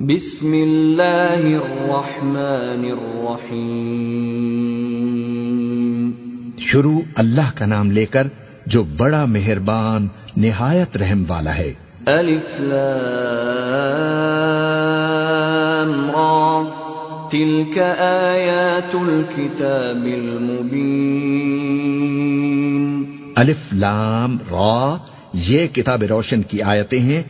بسم اللہ الرحمن الرحیم۔ شروع اللہ کا نام لے کر جو بڑا مہربان نہایت رحم والا ہے۔ الف لام را۔ تلك آیات الكتاب المبین۔ الف لام را یہ کتاب روشن کی آیتیں ہیں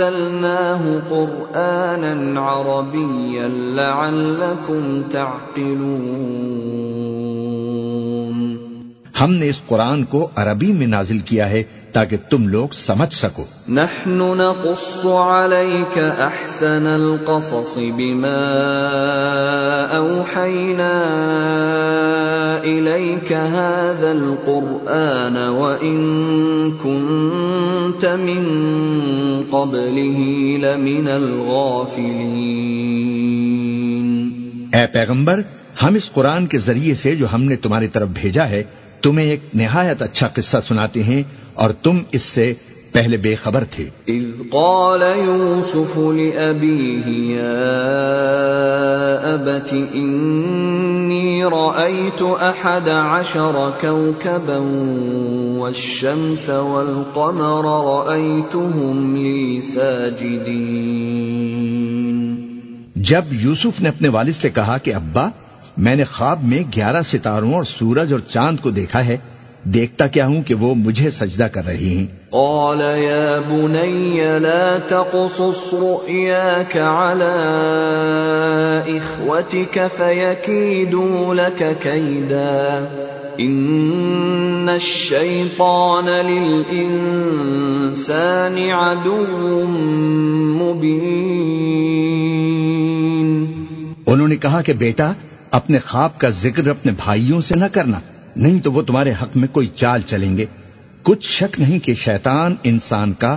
انزلناه قرآنا عربيا لعلكم تعقلون ہم نے اس قرآن کو عربی میں نازل کیا ہے تاکہ تم لوگ سمجھ سکو۔ نحن نقص عليك احسن القصص بما اوحينا اليك هذا القران وان كنت من قبله لمن الغافلين۔ اے پیغمبر ہم اس قرآن کے ذریعے سے جو ہم نے تمہاری طرف بھیجا ہے تمہیں ایک نہایت اچھا قصہ سناتے ہیں اور تم اس سے پہلے بے خبر تھے۔ اذ قال يوسف لأبيه يا أبت إني رأيت أحد عشر كوكبا والشمس والقمر رأيتهم لي ساجدين۔ جب یوسف نے اپنے والد سے کہا کہ ابا میں نے خواب میں گیارہ ستاروں اور سورج اور چاند کو دیکھا ہے دیکھتا کیا ہوں کہ وہ مجھے سجدہ کر رہی ہیں۔ قال يا بني لا تقصص رؤياك على إخوتك فيكيدوا لك كيدا. إن الشيطان للإنسان عدو مبين. انہوں نے کہا کہ بیٹا اپنے خواب کا ذکر اپنے بھائیوں سے نہ کرنا۔ نہیں تو وہ تمہارے حق میں کوئی چال چلیں گے۔ کچھ شک نہیں کہ شیطان انسان کا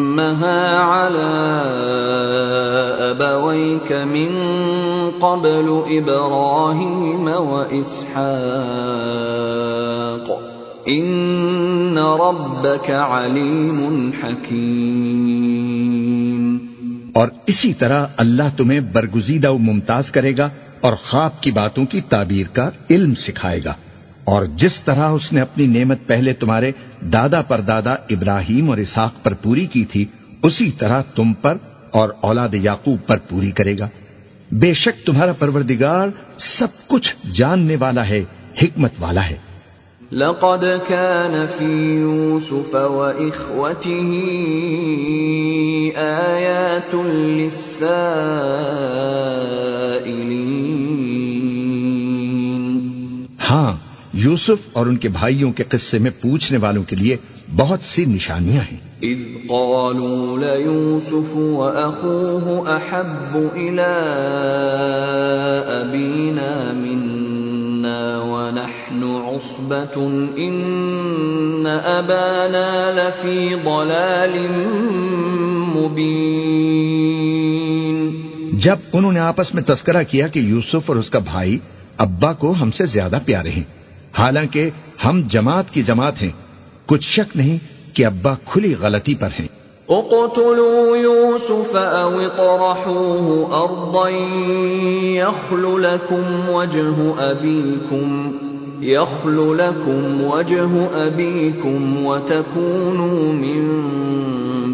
أتمها على أبويك من قبل إبراهيم وإسحاق. إن ربك عليم حكيم. اور اسی طرح اللہ تمہیں برگزیدہ و ممتاز کرے گا اور خواب کی باتوں کی تعبیر کا علم سکھائے گا۔ اور جس طرح اس نے اپنی نعمت پہلے تمہارے دادا پر دادا ابراہیم اور اسحاق پر پوری کی تھی اسی طرح تم پر اور اولاد یعقوب پر پوری کرے گا۔ بے شک تمہارا پروردگار سب کچھ جاننے والا ہے حکمت والا ہے۔ لقد كان في يوسف وإخوته آيات للسائلين. ہاں یوسف اور ان کے بھائیوں کے قصے میں پوچھنے والوں کے لیے بہت سی نشانیاں ہیں۔ إذ قالوا ليوسف وأخوه أحب إلى أبينا منا ونحن عصبة إن أبانا لفي ضلال مبين۔ جب انہوں نے آپس میں تذکرہ کیا کہ یوسف اور اس کا بھائی ابا کو ہم سے زیادہ پیارے ہیں حالانکہ ہم جماعت کی جماعت ہیں۔ کچھ شک نہیں کہ ابا کھلی غلطی پر ہیں۔ اقتلوا يوسف أو اطرحوه أرضا يخل لكم وجه أبيكم يخل لكم وجه أبيكم وتكونوا من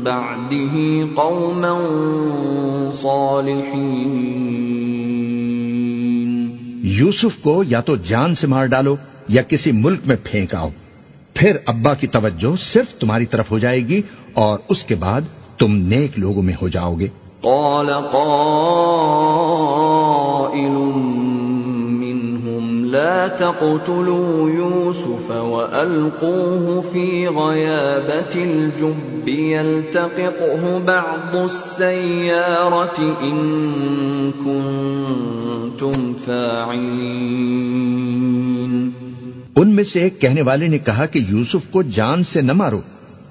بعده قوما صالحين یوسف کو یا تو جان سے مار ڈالو یا کسی ملک میں پھینک آؤ پھر ابا کی توجہ صرف تمہاری طرف ہو جائے گی اور اس کے بعد تم نیک لوگوں میں ہو جاؤ گے۔ قال قائل منهم لا تقتلوا يوسف وألقوه في غيابة الجب يلتقطه بعض السيارة إن كنتم كنتم فاعلين۔ ان میں سے ایک کہنے والے نے کہا کہ یوسف کو جان سے نہ مارو،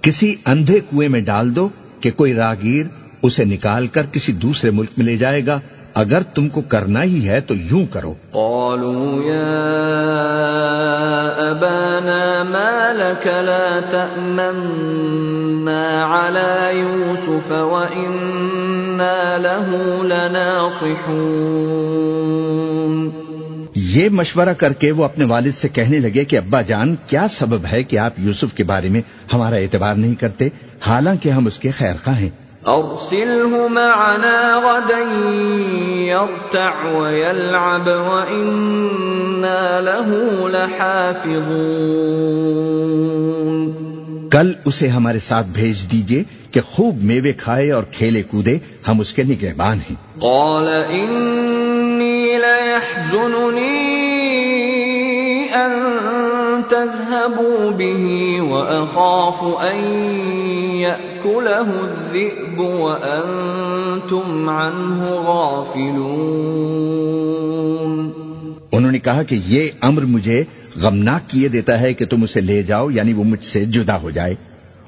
کسی اندھے کنویں میں ڈال دو کہ کوئی راگیر اسے نکال کر کسی دوسرے ملک میں لے جائے گا۔ اگر تم کو کرنا ہی ہے تو یوں کرو۔ قالوا يا أبانا ما لك لا تأمنا على يوسف وإنا له لناصحون۔ یہ مشورہ کر کے وہ اپنے والد سے کہنے لگے کہ ابا جان کیا سبب ہے کہ آپ یوسف کے بارے میں ہمارا اعتبار نہیں کرتے؟ حالانکہ ہم اس کے خیر خواہ ہیں۔ أرسله معنا غدا يرتع ويلعب وإنا له لحافظون۔ کل اسے ہمارے ساتھ بھیج دیجیے کہ خوب میوے کھائے اور کھیلے کودے ہم اس کے نگہبان ہیں۔ قال إني ليحزنني أن تذهبوا به وأخاف أن يأكله الذئب وأنتم عنه غافلون۔ انہوں نے کہا کہ یہ امر مجھے غمناک کیے دیتا ہے کہ تم اسے لے جاؤ یعنی وہ مجھ سے جدا ہو جائے۔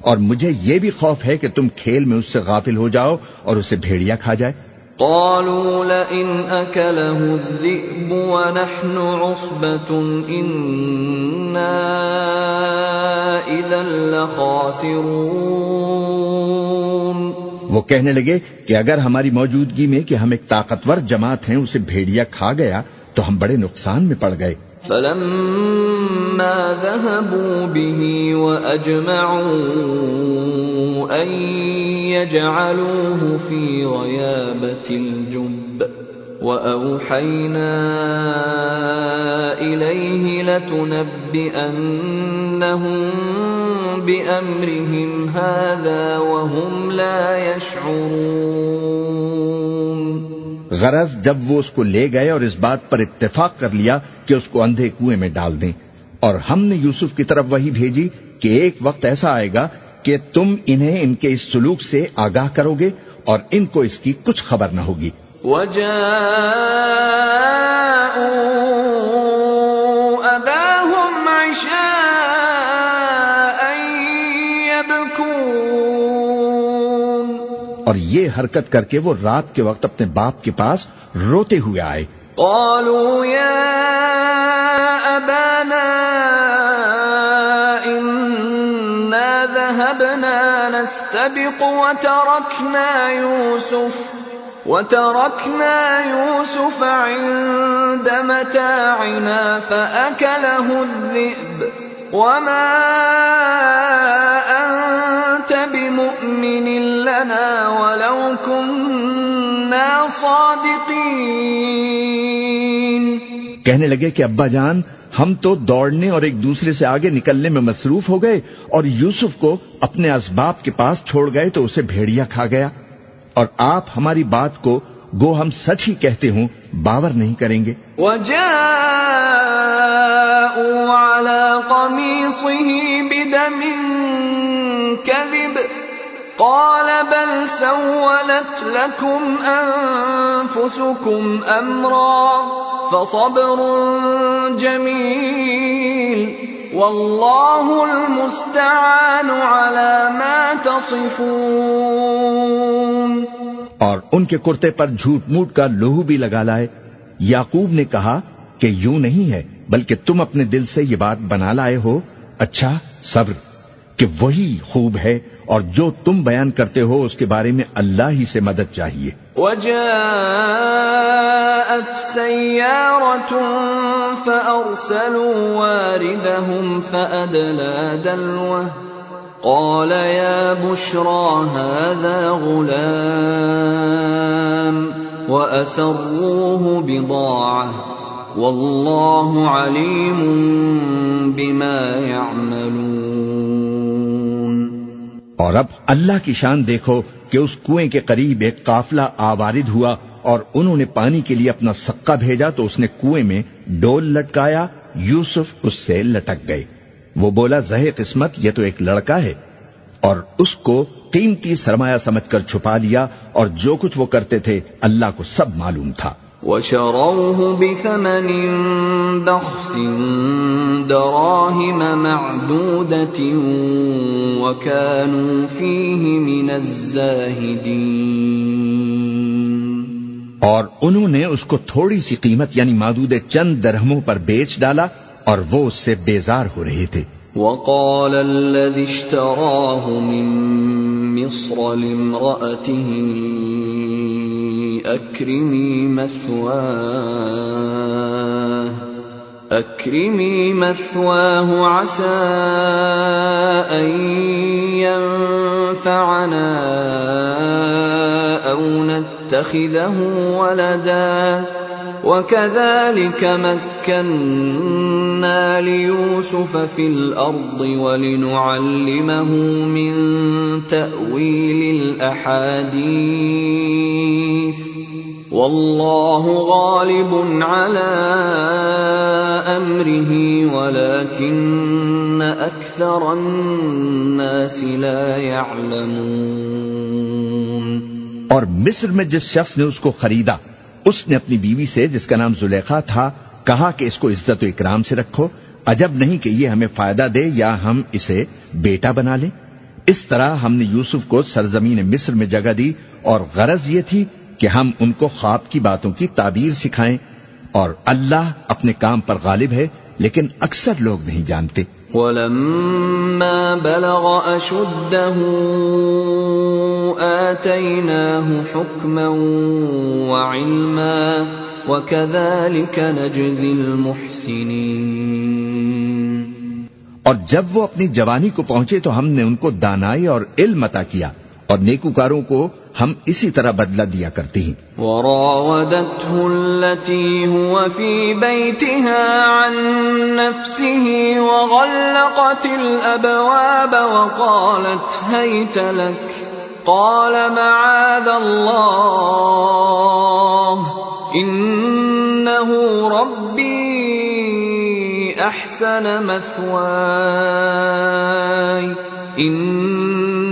اور مجھے یہ بھی خوف ہے کہ تم کھیل میں اس سے غافل ہو جاؤ اور اسے بھیڑیا کھا جائے۔ قالوا لئن أكله الذئب ونحن عصبة إنا إذا لخاسرون۔ وہ کہنے لگے کہ اگر ہماری موجودگی میں کہ ہم ایک طاقتور جماعت ہیں اسے بھیڑیا کھا گیا تو ہم بڑے نقصان میں پڑ گئے۔ فلما ذهبوا به وأجمعوا أن يجعلوه في غيابة الجب وأوحينا إليه لتنبئنهم بأمرهم هذا وهم لا يشعرون غرض جب وہ اس کو لے گئے اور اس بات پر اتفاق کر لیا کہ اس کو اندھے کنویں میں ڈال دیں۔ اور ہم نے یوسف کی طرف وہی بھیجی کہ ایک وقت ایسا آئے گا کہ تم انہیں ان کے اس سلوک سے آگاہ کرو گے اور ان کو اس کی کچھ خبر نہ ہوگی۔ وجاءوا اور یہ حرکت کر کے وہ رات کے وقت اپنے باپ کے پاس روتے ہوئے آئے۔ قالوا يا أبانا إنا ذهبنا نستبق وتركنا يوسف وتركنا يوسف عند متاعنا فأكله الذئب۔ وما أنت بمؤمن لنا ولو كنا صادقين کہنے لگے کہ ابا جان، ہم تو دوڑنے اور ایک دوسرے سے آگے نکلنے میں مصروف ہو گئے اور یوسف کو اپنے اسباب کے پاس چھوڑ گئے تو اسے بھیڑیا کھا گیا۔ اور آپ ہماری بات کو گو ہم سچ ہی کہتے ہوں باور نہیں کریں گے۔ وجاءوا على قميصه بدم كذب۔ قال بل سولت لكم أنفسكم أمرا فصبر جميل۔ والله المستعان على ما تصفون۔ اور ان کے کرتے پر جھوٹ موٹ کا لہو بھی لگا لائے۔ یعقوب نے کہا کہ یوں نہیں ہے، بلکہ تم اپنے دل سے یہ بات بنا لائے ہو۔ اچھا صبر، کہ وہی خوب ہے اور جو تم بیان کرتے ہو اس کے بارے میں اللہ ہی سے مدد چاہیے۔ وجاءت سيارة فأرسلوا واردهم فأدلى دلوه۔ قال يا بشرى هذا غلام وأسروه بضاعة والله عليم بما يعملون. اور اب اللہ کی شان دیکھو کہ اس کنویں کے قریب ایک قافلہ آوارد ہوا اور انہوں نے پانی کے لیے اپنا سکا بھیجا تو اس نے کنویں میں ڈول لٹکایا، یوسف اس سے لٹک گئے۔ وہ بولا زہ قسمت یہ تو ایک لڑکا ہے۔ اور اس کو قیمتی سرمایہ سمجھ کر چھپا لیا اور جو کچھ وہ کرتے تھے اللہ کو سب معلوم تھا۔ وشروه بثمن بخس دراهم معدودة وكانوا فيه من الزاهدين۔ اور انہوں نے اس کو تھوڑی سی قیمت یعنی مادود چند درہموں پر بیچ ڈالا اور وہ اس سے بیزار ہو رہے تھے۔ وقال الذي اشتراه من مصر لامرأته أكرمي مثواه أكرمي مثواه عسى أن ينفعنا أو نتخذه ولداً۔ وكذلك مكنا ليوسف في الأرض ولنعلمه من تأويل الأحاديث والله غالب على أمره ولكن أكثر الناس لا يعلمون اور مصر میں جس شخص نے اس کو خریدا اس نے اپنی بیوی سے جس کا نام زلیخا تھا، کہا کہ اس کو عزت و اکرام سے رکھو۔ عجب نہیں کہ یہ ہمیں فائدہ دے یا ہم اسے بیٹا بنا لیں۔ اس طرح ہم نے یوسف کو سرزمین مصر میں جگہ دی اور غرض یہ تھی کہ ہم ان کو خواب کی باتوں کی تعبیر سکھائیں۔ اور اللہ اپنے کام پر غالب ہے، لیکن اکثر لوگ نہیں جانتے۔ ولما بلغ أشده آتيناه حكما وعلما وكذلك نجزي المحسنين. اور جب وہ اپنی جوانی کو پہنچے تو ہم نے ان کو دانائی اور علم عطا کیا اور نیکوکاروں کو ہم اسی طرح بدلہ دیا کرتے ہیں۔ وراودته التي هو في بيتها عن نفسه وغلقت الأبواب وقالت هيت لك، قال معاذ الله، إنه ربي أحسن مثواي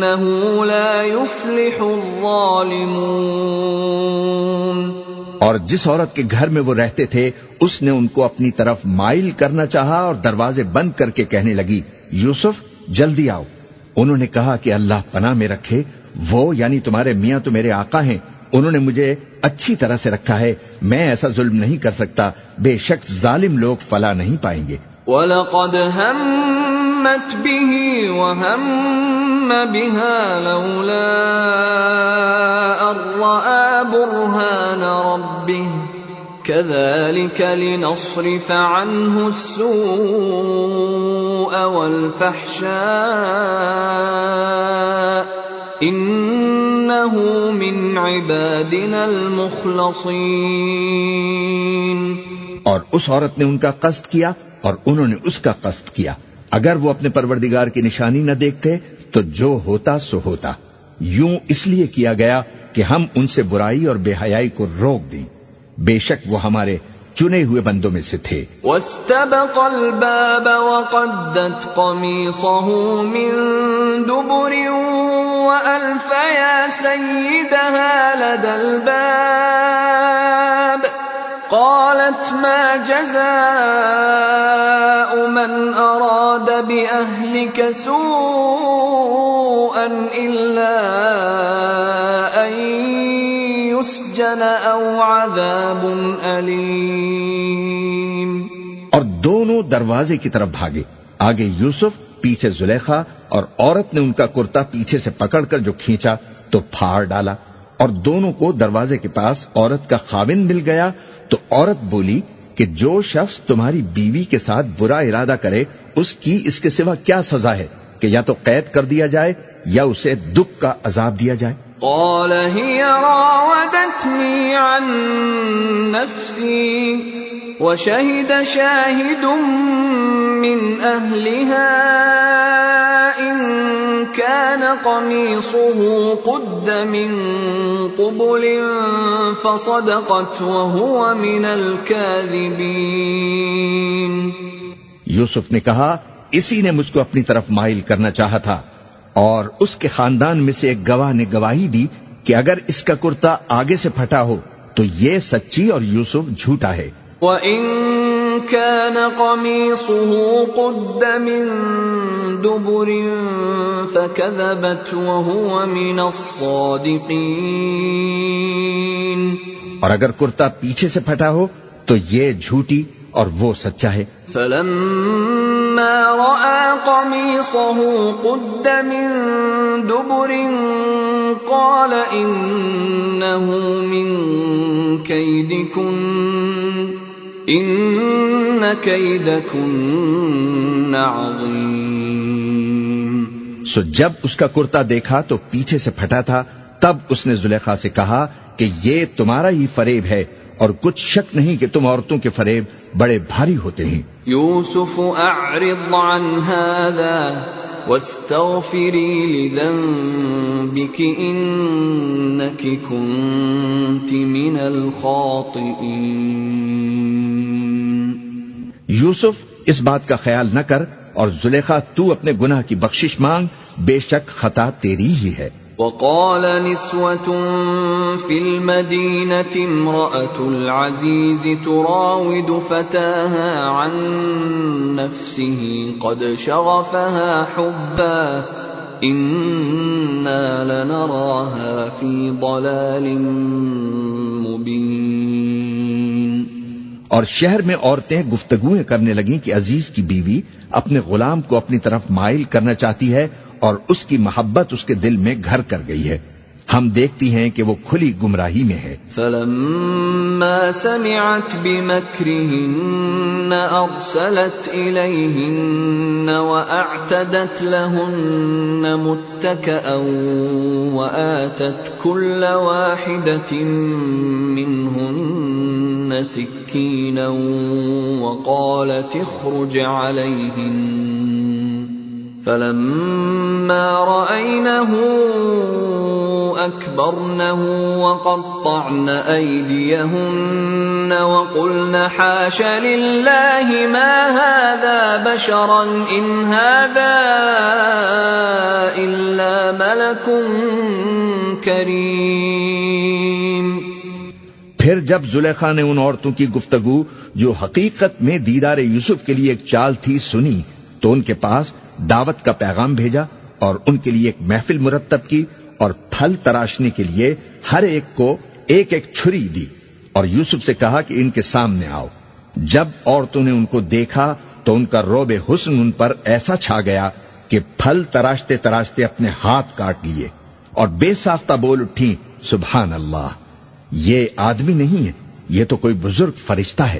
انه لا يفلح الظالمون۔ اور جس عورت کے گھر میں وہ رہتے تھے اس نے ان کو اپنی طرف مائل کرنا چاہا اور دروازے بند کر کے کہنے لگی یوسف جلدی آؤ. انہوں نے کہا کہ اللہ پناہ میں رکھے وہ یعنی تمہارے میاں تو میرے آقا ہیں انہوں نے مجھے اچھی طرح سے رکھا ہے میں ایسا ظلم نہیں کر سکتا بے شک ظالم لوگ فلا نہیں پائیں گے۔ وَلَقَدْ هَمَّتْ بِهِ وَهَمَّ بها لولا أن برهان ربه كذلك لنصرف عنه السوء والفحشاء إنه من عبادنا المخلصين اور اس عورت نے ان کا قصد کیا اور انہوں نے اس کا قصد کیا۔ اگر وہ اپنے پروردگار کی نشانی نہ دیکھتے، تو جو ہوتا سو ہوتا۔ یوں اس لیے کیا گیا کہ ہم ان سے برائی اور بے حیائی کو روک دیں۔ بے شک وہ ہمارے چنے ہوئے بندوں میں سے تھے۔ واستبق الباب وقدت قميصه من دبر وألف يا سيدها لدى الباب. قالت ما جزاء من أراد بأهلك سوءا إلا أن يسجن أو عذاب أليم. اور دونوں دروازے کی طرف بھاگے. آگے یوسف، پیچھے زلیخا اور عورت نے ان کا کرتا پیچھے سے پکڑ کر جو کھینچا تو پھاڑ ڈالا اور دونوں کو دروازے کے پاس عورت کا خاوند مل گیا تو عورت بولی کہ جو شخص تمہاری بیوی کے ساتھ برا ارادہ کرے، اس کی اس کے سوا کیا سزا ہے کہ یا تو قید کر دیا جائے یا اسے دکھ کا عذاب دیا جائے؟ قال هي راودتني عن نفسي وشهد شاهد من أهلها إن كان قميصه قد من قبل فصدقت وهو من الكاذبين. یوسف نے کہا اسی نے مجھ کو اپنی طرف مائل کرنا چاہا تھا اور اس کے خاندان میں سے ایک گواہ نے گواہی دی کہ اگر اس کا کرتا آگے سے پھٹا ہو تو یہ سچی اور یوسف جھوٹا ہے۔ وَإِن كَانَ قَمِيصُهُ قُدَّ مِن دُبُرٍ فَكَذَبَتْ وَهُوَ مِنَ الصَّادِقِينَ. اور اگر کرتا پیچھے سے پھٹا ہو تو یہ جھوٹی اور وہ سچا ہے۔ فلما رأى قميصه قد من دبر قال إنه من كيدكن. إن كيدكن عظيم سو جب اس کا کرتا دیکھا تو پیچھے سے پھٹا تھا تب اس نے زلیخا سے کہا کہ یہ تمہارا ہی فریب ہے اور کچھ شک نہیں کہ تم عورتوں کے فریب بڑے بھاری ہوتے ہیں۔ یوسف اعرض عن هذا واستغفري لذنبك انك كنت من یوسف، اس بات کا خیال نہ کر اور زلیخا، تو اپنے گناہ کی بخشش مانگ، بے شک خطا تیری ہی ہے۔ وقال نسوة في المدينة امرأة العزيز تراود فتاها عن نفسه قد شغفها حبا إنا لنراها في ضلال مبين. اور شہر میں عورتیں گفتگویں کرنے لگیں کہ عزیز کی بیوی اپنے غلام کو اپنی طرف مائل کرنا چاہتی ہے اور اس کی محبت اس کے دل میں گھر کر گئی ہے۔ ہم دیکھتی ہیں کہ وہ کھلی گمراہی میں ہے۔ فلما سمعت بمكرهن ارسلت اليهن واعتدت لهن متكئا واتت كل واحده منهن سكينا وقالت اخرج عليهن فلما رأينه أكبرنه وقطعن أيديهن وقلن حاش لله ما هذا بشرا إن هذا إلا ملك كريم پھر جب زلیخا نے ان عورتوں کی گفتگو جو حقیقت میں دیدار یوسف کے لیے ایک چال تھی سنی تو ان کے پاس دعوت کا پیغام بھیجا اور ان کے لیے ایک محفل مرتب کی اور پھل تراشنے کے لیے ہر ایک کو ایک ایک چھری دی اور یوسف سے کہا کہ ان کے سامنے آؤ۔ جب عورتوں نے ان کو دیکھا تو ان کا روب حسن ان پر ایسا چھا گیا کہ پھل تراشتے تراشتے اپنے ہاتھ کاٹ لیے اور بے ساختہ بول اٹھی سبحان اللہ، یہ آدمی نہیں ہے، یہ تو کوئی بزرگ فرشتہ ہے۔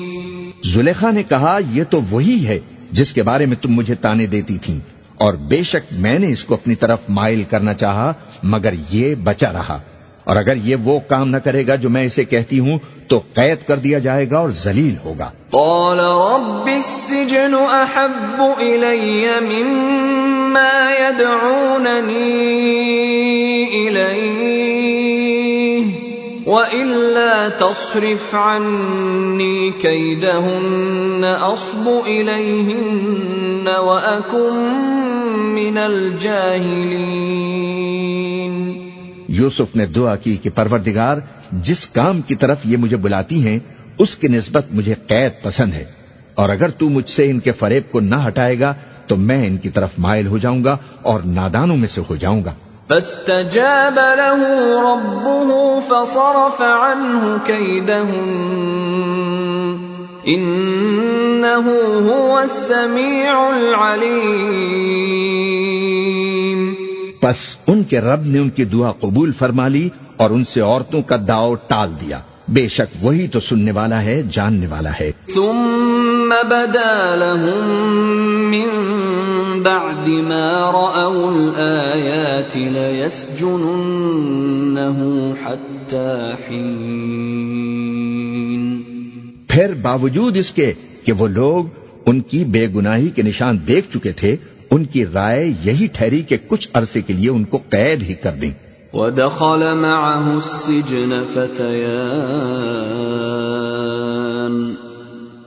زلیخا نے کہا، یہ تو وہی ہے جس کے بارے میں تم مجھے تانے دیتی تھی اور بے شک میں نے اس کو اپنی طرف مائل کرنا چاہا، مگر یہ بچا رہا۔ اور اگر یہ وہ کام نہ کرے گا جو میں اسے کہتی ہوں، تو قید کر دیا جائے گا اور ذلیل ہوگا۔ قال رب السجن احب الی مما يدعوننی وَإِلَّا تَصْرِفْ عَنِّي كَيْدَهُنَّ أَصْبُ إِلَيْهِنَّ وَأَكُمْ مِنَ الْجَاهِلِينَ۔ یوسف نے دعا کی کہ پروردگار جس کام کی طرف یہ مجھے بلاتی ہیں، اس کی نسبت مجھے قید پسند ہے۔ اور اگر تو مجھ سے ان کے فریب کو نہ ہٹائے گا، تو میں ان کی طرف مائل ہو جاؤں گا اور نادانوں میں سے ہو جاؤں گا۔ فاستجاب له ربه فصرف عنه كيدهن انه هو السميع العليم. پس ان کے رب نے ان کی دعا قبول فرما لی اور ان سے عورتوں کا داؤ ٹال دیا۔ بے شک وہی تو سننے والا ہے جاننے والا ہے۔ ثم بدا لهم من بعد ما رأوا الآيات ليسجننه حتى حين. پھر باوجود اس کے کہ وہ لوگ ان کی بے گناہی کے نشان دیکھ چکے تھے ان کی رائے یہی ٹھہری کہ کچھ عرصے کے لیے ان کو قید ہی کر دیں۔ ودخل معه السجن فتيان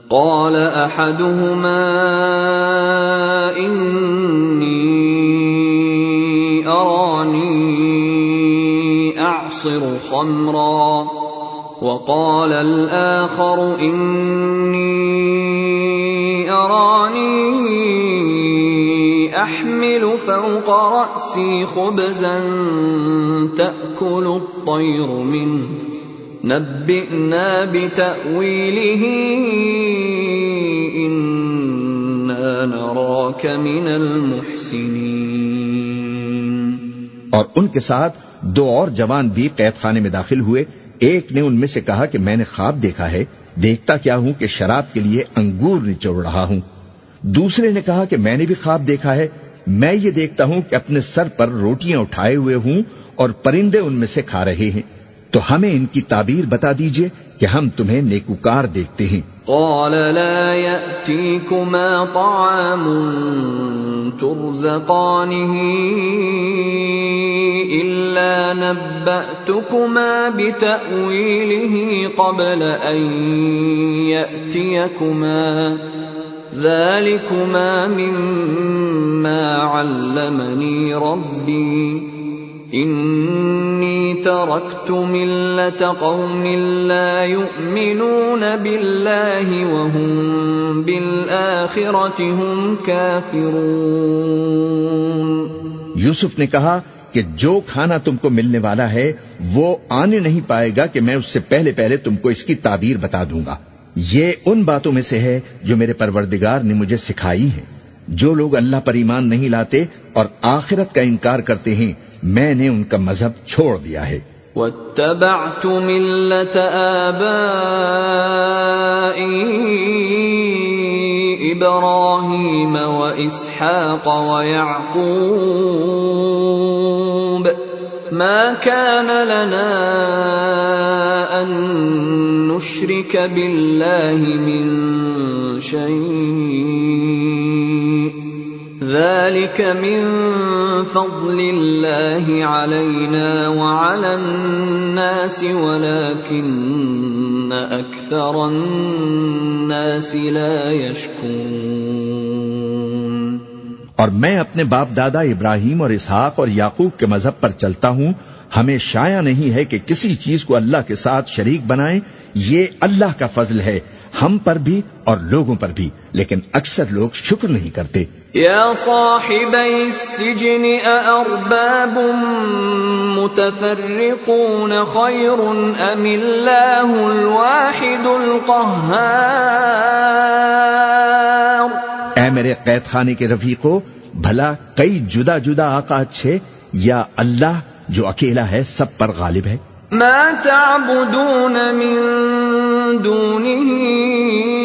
قال أحدهما إني أراني أعصر خمرا وقال الآخر إني أراني أحمل فوق رأسي خبزا تأكل الطير منه نبئنا بتأويله، إنا نراك من المحسنين۔ اور ان کے ساتھ دو اور جوان بھی قید خانے میں داخل ہوئے۔ ایک نے ان میں سے کہا کہ میں نے خواب دیکھا ہے، دیکھتا کیا ہوں کہ شراب کے لیے انگور نچوڑ رہا ہوں۔ دوسرے نے کہا کہ میں نے بھی خواب دیکھا ہے۔ میں یہ دیکھتا ہوں کہ اپنے سر پر روٹیاں اٹھائے ہوئے ہوں اور پرندے ان میں سے کھا رہے ہیں۔ تو ہمیں ان کی تعبیر بتا دیجیے کہ ہم تمہیں نیکوکار دیکھتے ہیں۔ قال لا يأتيكما طعام ترزقانه إلا نبأتكما بتأويله قبل أن يأتيكما ذلكما مما علمني ربي إني تركت ملة قوم لا يؤمنون بالله وهم بالآخرة هم كافرون یوسف نے کہا کہ جو کھانا تم کو ملنے والا ہے، وہ آنے نہیں پائے گا کہ میں اس سے پہلے پہلے تم کو اس کی تعبیر بتا دوں گا۔ یہ ان باتوں میں سے ہے جو میرے پروردگار نے مجھے سکھائی ہے جو لوگ اللہ پر ایمان نہیں لاتے اور آخرت کا انکار کرتے ہیں میں نے ان کا مذہب چھوڑ دیا ہے۔ واتبعت ملة آبائي إبراهيم وإسحاق ويعقوب ما كان لنا أن نشرك بالله من شيء ذلك من فضل الله علينا وعلى الناس ولكن أكثر الناس لا يشكرون اور میں اپنے باپ دادا ابراہیم اور اسحاق اور یعقوب کے مذہب پر چلتا ہوں۔ ہمیں شایا نہیں ہے کہ کسی چیز کو اللہ کے ساتھ شریک بنائیں۔ یہ اللہ کا فضل ہے، ہم پر بھی اور لوگوں پر بھی۔ لیکن اکثر لوگ شکر نہیں کرتے۔ يا صاحبي السجن أأرباب متفرقون خير أم الله الواحد القهار؟ اے میرے قید خانے کے رفیقو بھلا کئی جدا جدا آقا اچھے یا اللہ جو اکیلا ہے سب پر غالب ہے؟ ما تعبدون من دونه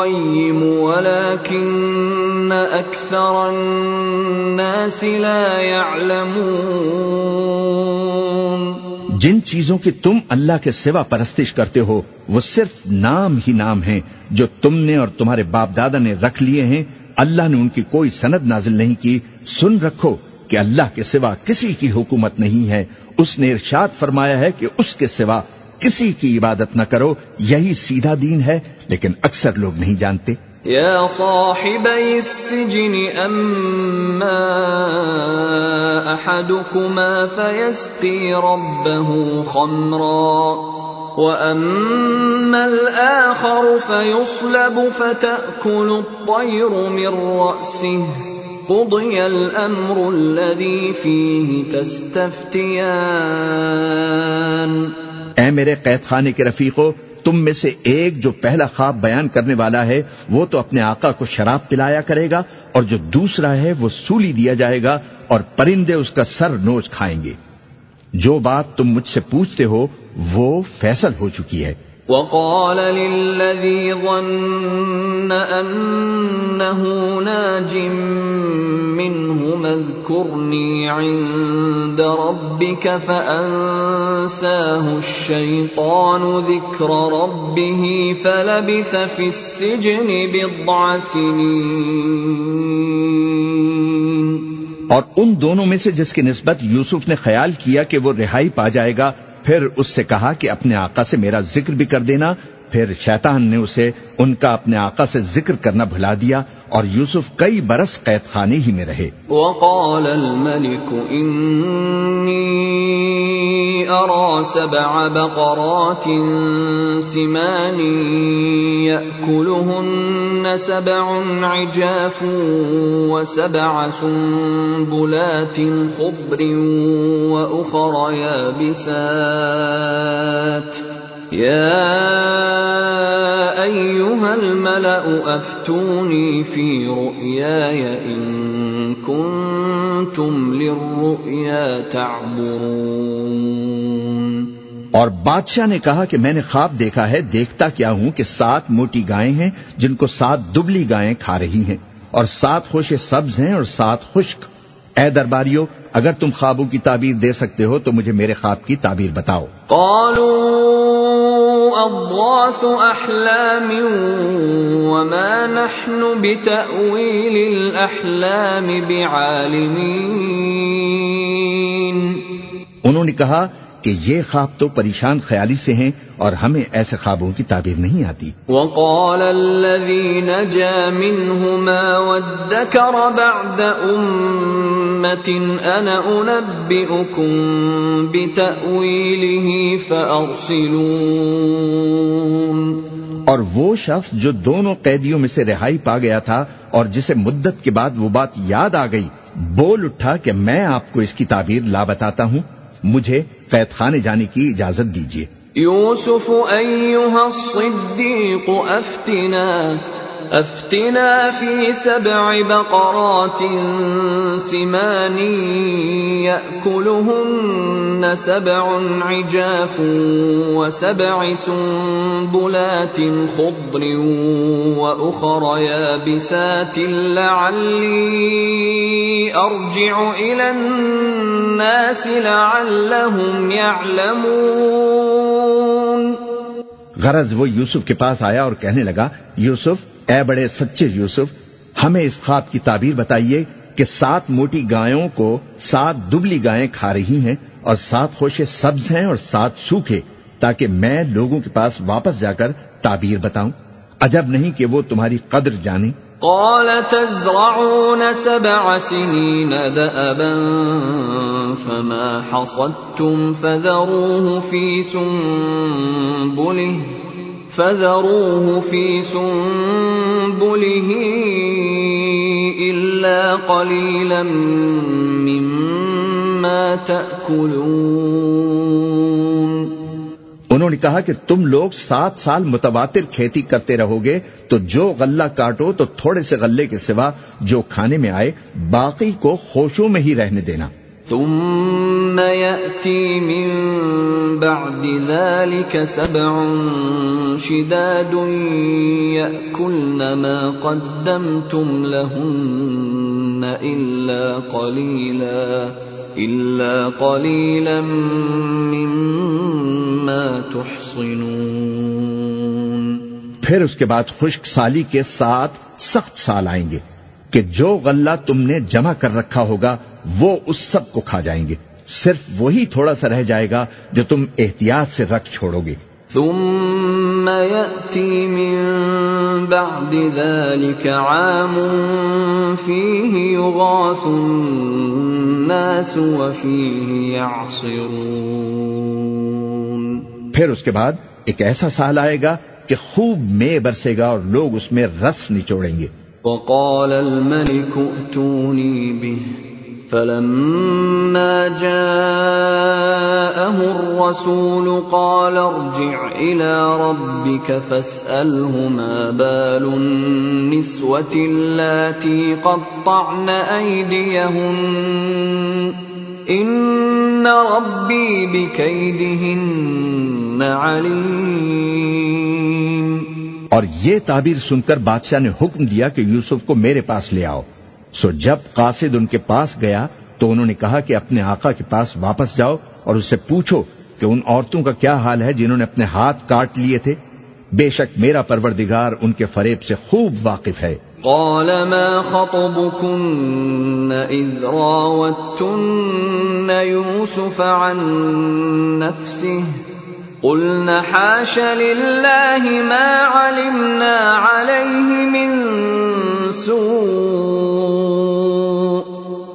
القيم ولكن أكثر الناس لا يعلمون. جن چیزوں کی تم اللہ کے سوا پرستش کرتے ہو، وہ صرف نام ہی نام ہیں، جو تم نے اور تمہارے باپ دادا نے رکھ لیے ہیں۔ اللہ نے ان کی کوئی سند نازل نہیں کی۔ سن رکھو کہ اللہ کے سوا کسی کی حکومت نہیں ہے۔ اس نے ارشاد فرمایا ہے کہ اس کے سوا کسی کی عبادت نہ کرو، یہی سیدھا دین ہے، لیکن اکثر لوگ نہیں جانتے۔ يا صاحبي السجن أما أحدكما فيسقي ربه خمرا وأما الآخر فيصلب فتأكل الطير من رأسه قضي الأمر الذي فيه تستفتيان اے میرے قید خانے کے رفیقو، تم میں سے ایک جو پہلا خواب بیان کرنے والا ہے، وہ تو اپنے آقا کو شراب پلایا کرے گا، اور جو دوسرا ہے، وہ سولی دیا جائے گا، اور پرندے اس کا سر نوچ کھائیں گے۔ جو بات تم مجھ سے پوچھتے ہو، وہ فیصل ہو چکی ہے۔ وقال للذي ظن أنه ناج منه اذكرني عند ربك فأنساه الشيطان ذكر ربه فلبث في السجن بضع سنين. اور ان دونوں میں سے جس کی نسبت یوسف نے خیال کیا کہ وہ رہائی پا جائے گا پھر اس سے کہا کہ اپنے آقا سے میرا ذکر بھی کر دینا پھر شیطان نے اسے ان کا اپنے آقا سے ذکر کرنا بھلا دیا اور یوسف کئی برس قید خانے ہی میں رہے۔ وقال الملك سبع بقرات سمان يأكلهن سبع عجاف وسبع سنبلات خضر وأخر يابسات يا أيها الملأ أفتوني في رؤياي إن كنتم للرؤيا تعبرون اور بادشاہ نے کہا کہ میں نے خواب دیکھا ہے دیکھتا کیا ہوں کہ سات موٹی گائیں ہیں جن کو سات دبلی گائیں کھا رہی ہیں۔ اور سات خوشے سبز ہیں اور سات خشک۔ اے درباریو اگر تم خوابوں کی تعبیر دے سکتے ہو تو مجھے میرے خواب کی تعبیر بتاؤ۔ قالوا اضغاث احلام وما نحن بتأويل الاحلام بعالمين. انہوں نے کہا کہ یہ خواب تو پریشان خیالی سے ہیں اور ہمیں ایسے خوابوں کی تعبیر نہیں آتی۔ وقال الذي نجا منهما وادكر بعد امه انا انبئكم بتاويله فارسلون اور وہ شخص جو دونوں قیدیوں میں سے رہائی پا گیا تھا اور جسے مدت کے بعد وہ بات یاد آ گئی بول اٹھا کہ میں آپ کو اس کی تعبیر لا بتاتا ہوں۔ مجھے قید خانے جانے کی اجازت دیجیے یوسف ایوہ الصدیق افتنا۔ أفتنا في سبع بقرات سمان يأكلهن سبع عجاف وسبع سنبلات خضر وأخر يابسات لعلي أرجع إلى الناس لعلهم يعلمون غرض وہ یوسف کے پاس آیا اور کہنے لگا، یوسف اے بڑے سچے یوسف، ہمیں اس خواب کی تعبیر بتائیے کہ سات موٹی گایوں کو سات دبلی گائیں کھا رہی ہیں اور سات خوشے سبز ہیں اور سات سوکھے، تاکہ میں لوگوں کے پاس واپس جا کر تعبیر بتاؤں۔ عجب نہیں کہ وہ تمہاری قدر جانے۔ قال تزرعون سبع سنين دأبا فما حصدتم فذروه في سنبله۔ فذروه في سنبله إلا قليلا مما تأكلون۔ انہوں نے کہا کہ تم لوگ سات سال متواتر کھیتی کرتے رہو گے تو جو غلہ کاٹو تو تھوڑے سے غلے کے سوا جو کھانے میں آئے باقی کو خوشوں میں ہی رہنے دینا۔ ثم يأتي من بعد ذلك سبع شداد يأكلن ما قدمتم لهن إلا قليلا إلا قليلا مما تحصنون۔ پھر اس کے بعد خشک سالی کے ساتھ سخت سال آئیں گے کہ جو غلہ تم نے جمع کر رکھا ہوگا وہ اس سب کو کھا جائیں گے۔ صرف وہی تھوڑا سا رہ جائے گا جو تم احتیاط سے رکھ چھوڑو گے۔ ثم يأتي من بعد ذلك عام فيه يغاث الناس وفيه يعصرون۔ پھر اس کے بعد ایک ایسا سال آئے گا کہ خوب مے برسے گا اور لوگ اس میں رس نچوڑیں گے۔ وقال الملك ائتوني به۔ فلما جاءه الرسول قال ارجع إلى ربك فاسأله ما بال النسوة التي قطعن أيديهن. إن ربي بكيدهن عليم. اور یہ تعبیر سن کر بادشاہ نے حکم دیا کہ یوسف کو میرے پاس لے آؤ۔ سو جب قاصد ان کے پاس گیا تو انہوں نے کہا کہ اپنے آقا کے پاس واپس جاؤ اور اس سے پوچھو کہ ان عورتوں کا کیا حال ہے جنہوں نے اپنے ہاتھ کاٹ لیے تھے۔ بے شک میرا پروردگار ان کے فریب سے خوب واقف ہے۔ قال ما خطبكن إذ راوتن يوسف عن نفسه؟ قلنا حاش لله ما علمنا عليه من سوء.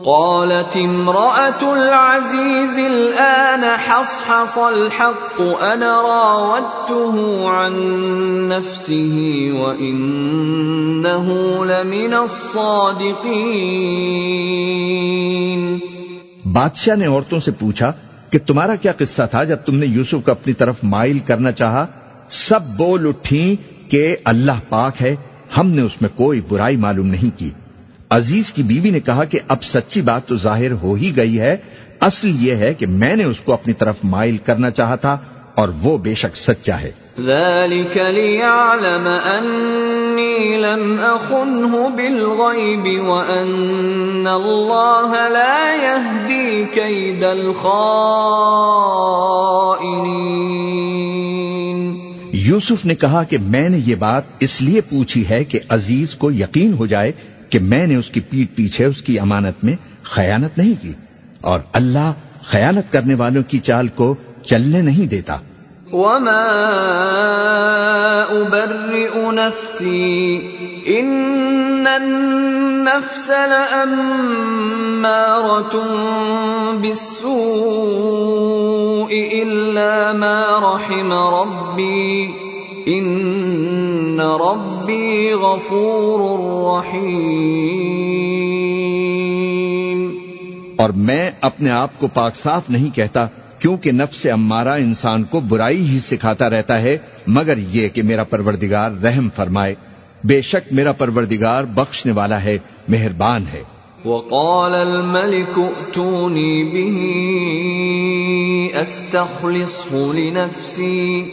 قالت امرأة العزيز الآن حصحص الحق، أنا راودته عن نفسه وإنه لمن الصادقين. بادشاہ نے عورتوں سے پوچھا کہ تمہارا کیا قصہ تھا جب تم نے یوسف کو اپنی طرف مائل کرنا چاہا؟ سب بول اٹھی کہ اللہ پاک ہے، ہم نے اس میں کوئی برائی معلوم نہیں کی۔ عزیز کی بیوی نے کہا کہ اب سچی بات تو ظاہر ہو ہی گئی ہے اصل یہ ہے کہ میں نے اس کو اپنی طرف مائل کرنا چاہا تھا اور وہ بے شک سچا ہے۔ ذلك ليعلم أني لم أخنه بالغيب وأن الله لا يهدي كيد الخائنين۔ یوسف نے کہا کہ میں نے یہ بات اس لیے پوچھی ہے کہ عزیز کو یقین ہو جائے کہ میں نے اس کی پیٹ پیچھے اس کی امانت میں خیانت نہیں کی اور اللہ خیانت کرنے والوں کی چال کو چلنے نہیں دیتا۔ وما أبرئ نفسي، إن النفس لأمارة بالسوء إلا ما رحم ربي۔ إن ربي غفور رحيم اور میں اپنے آپ کو پاک صاف نہیں کہتا کیونکہ نفس امارہ انسان کو برائی ہی سکھاتا رہتا ہے مگر یہ کہ میرا پروردگار رحم فرمائے۔ بے شک میرا پروردگار بخشنے والا ہے مہربان ہے۔ وقال الملك ائتوني به استخلصه لنفسي۔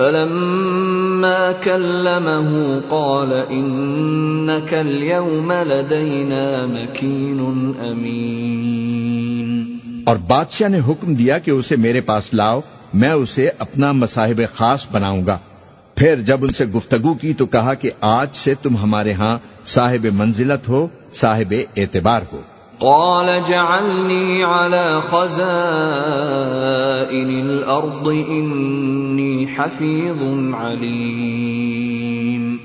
فلما كلمه قال انك اليوم لدينا مكين امين اور بادشاہ نے حکم دیا کہ اسے میرے پاس لاؤ، میں اسے اپنا مصاحب خاص بناؤں گا۔ پھر جب ان سے گفتگو کی تو کہا کہ آج سے تم ہمارے ہاں صاحب منزلت ہو، صاحب اعتبار ہو۔ قال جعلني على خزائن الأرض إني حفيظ عليم۔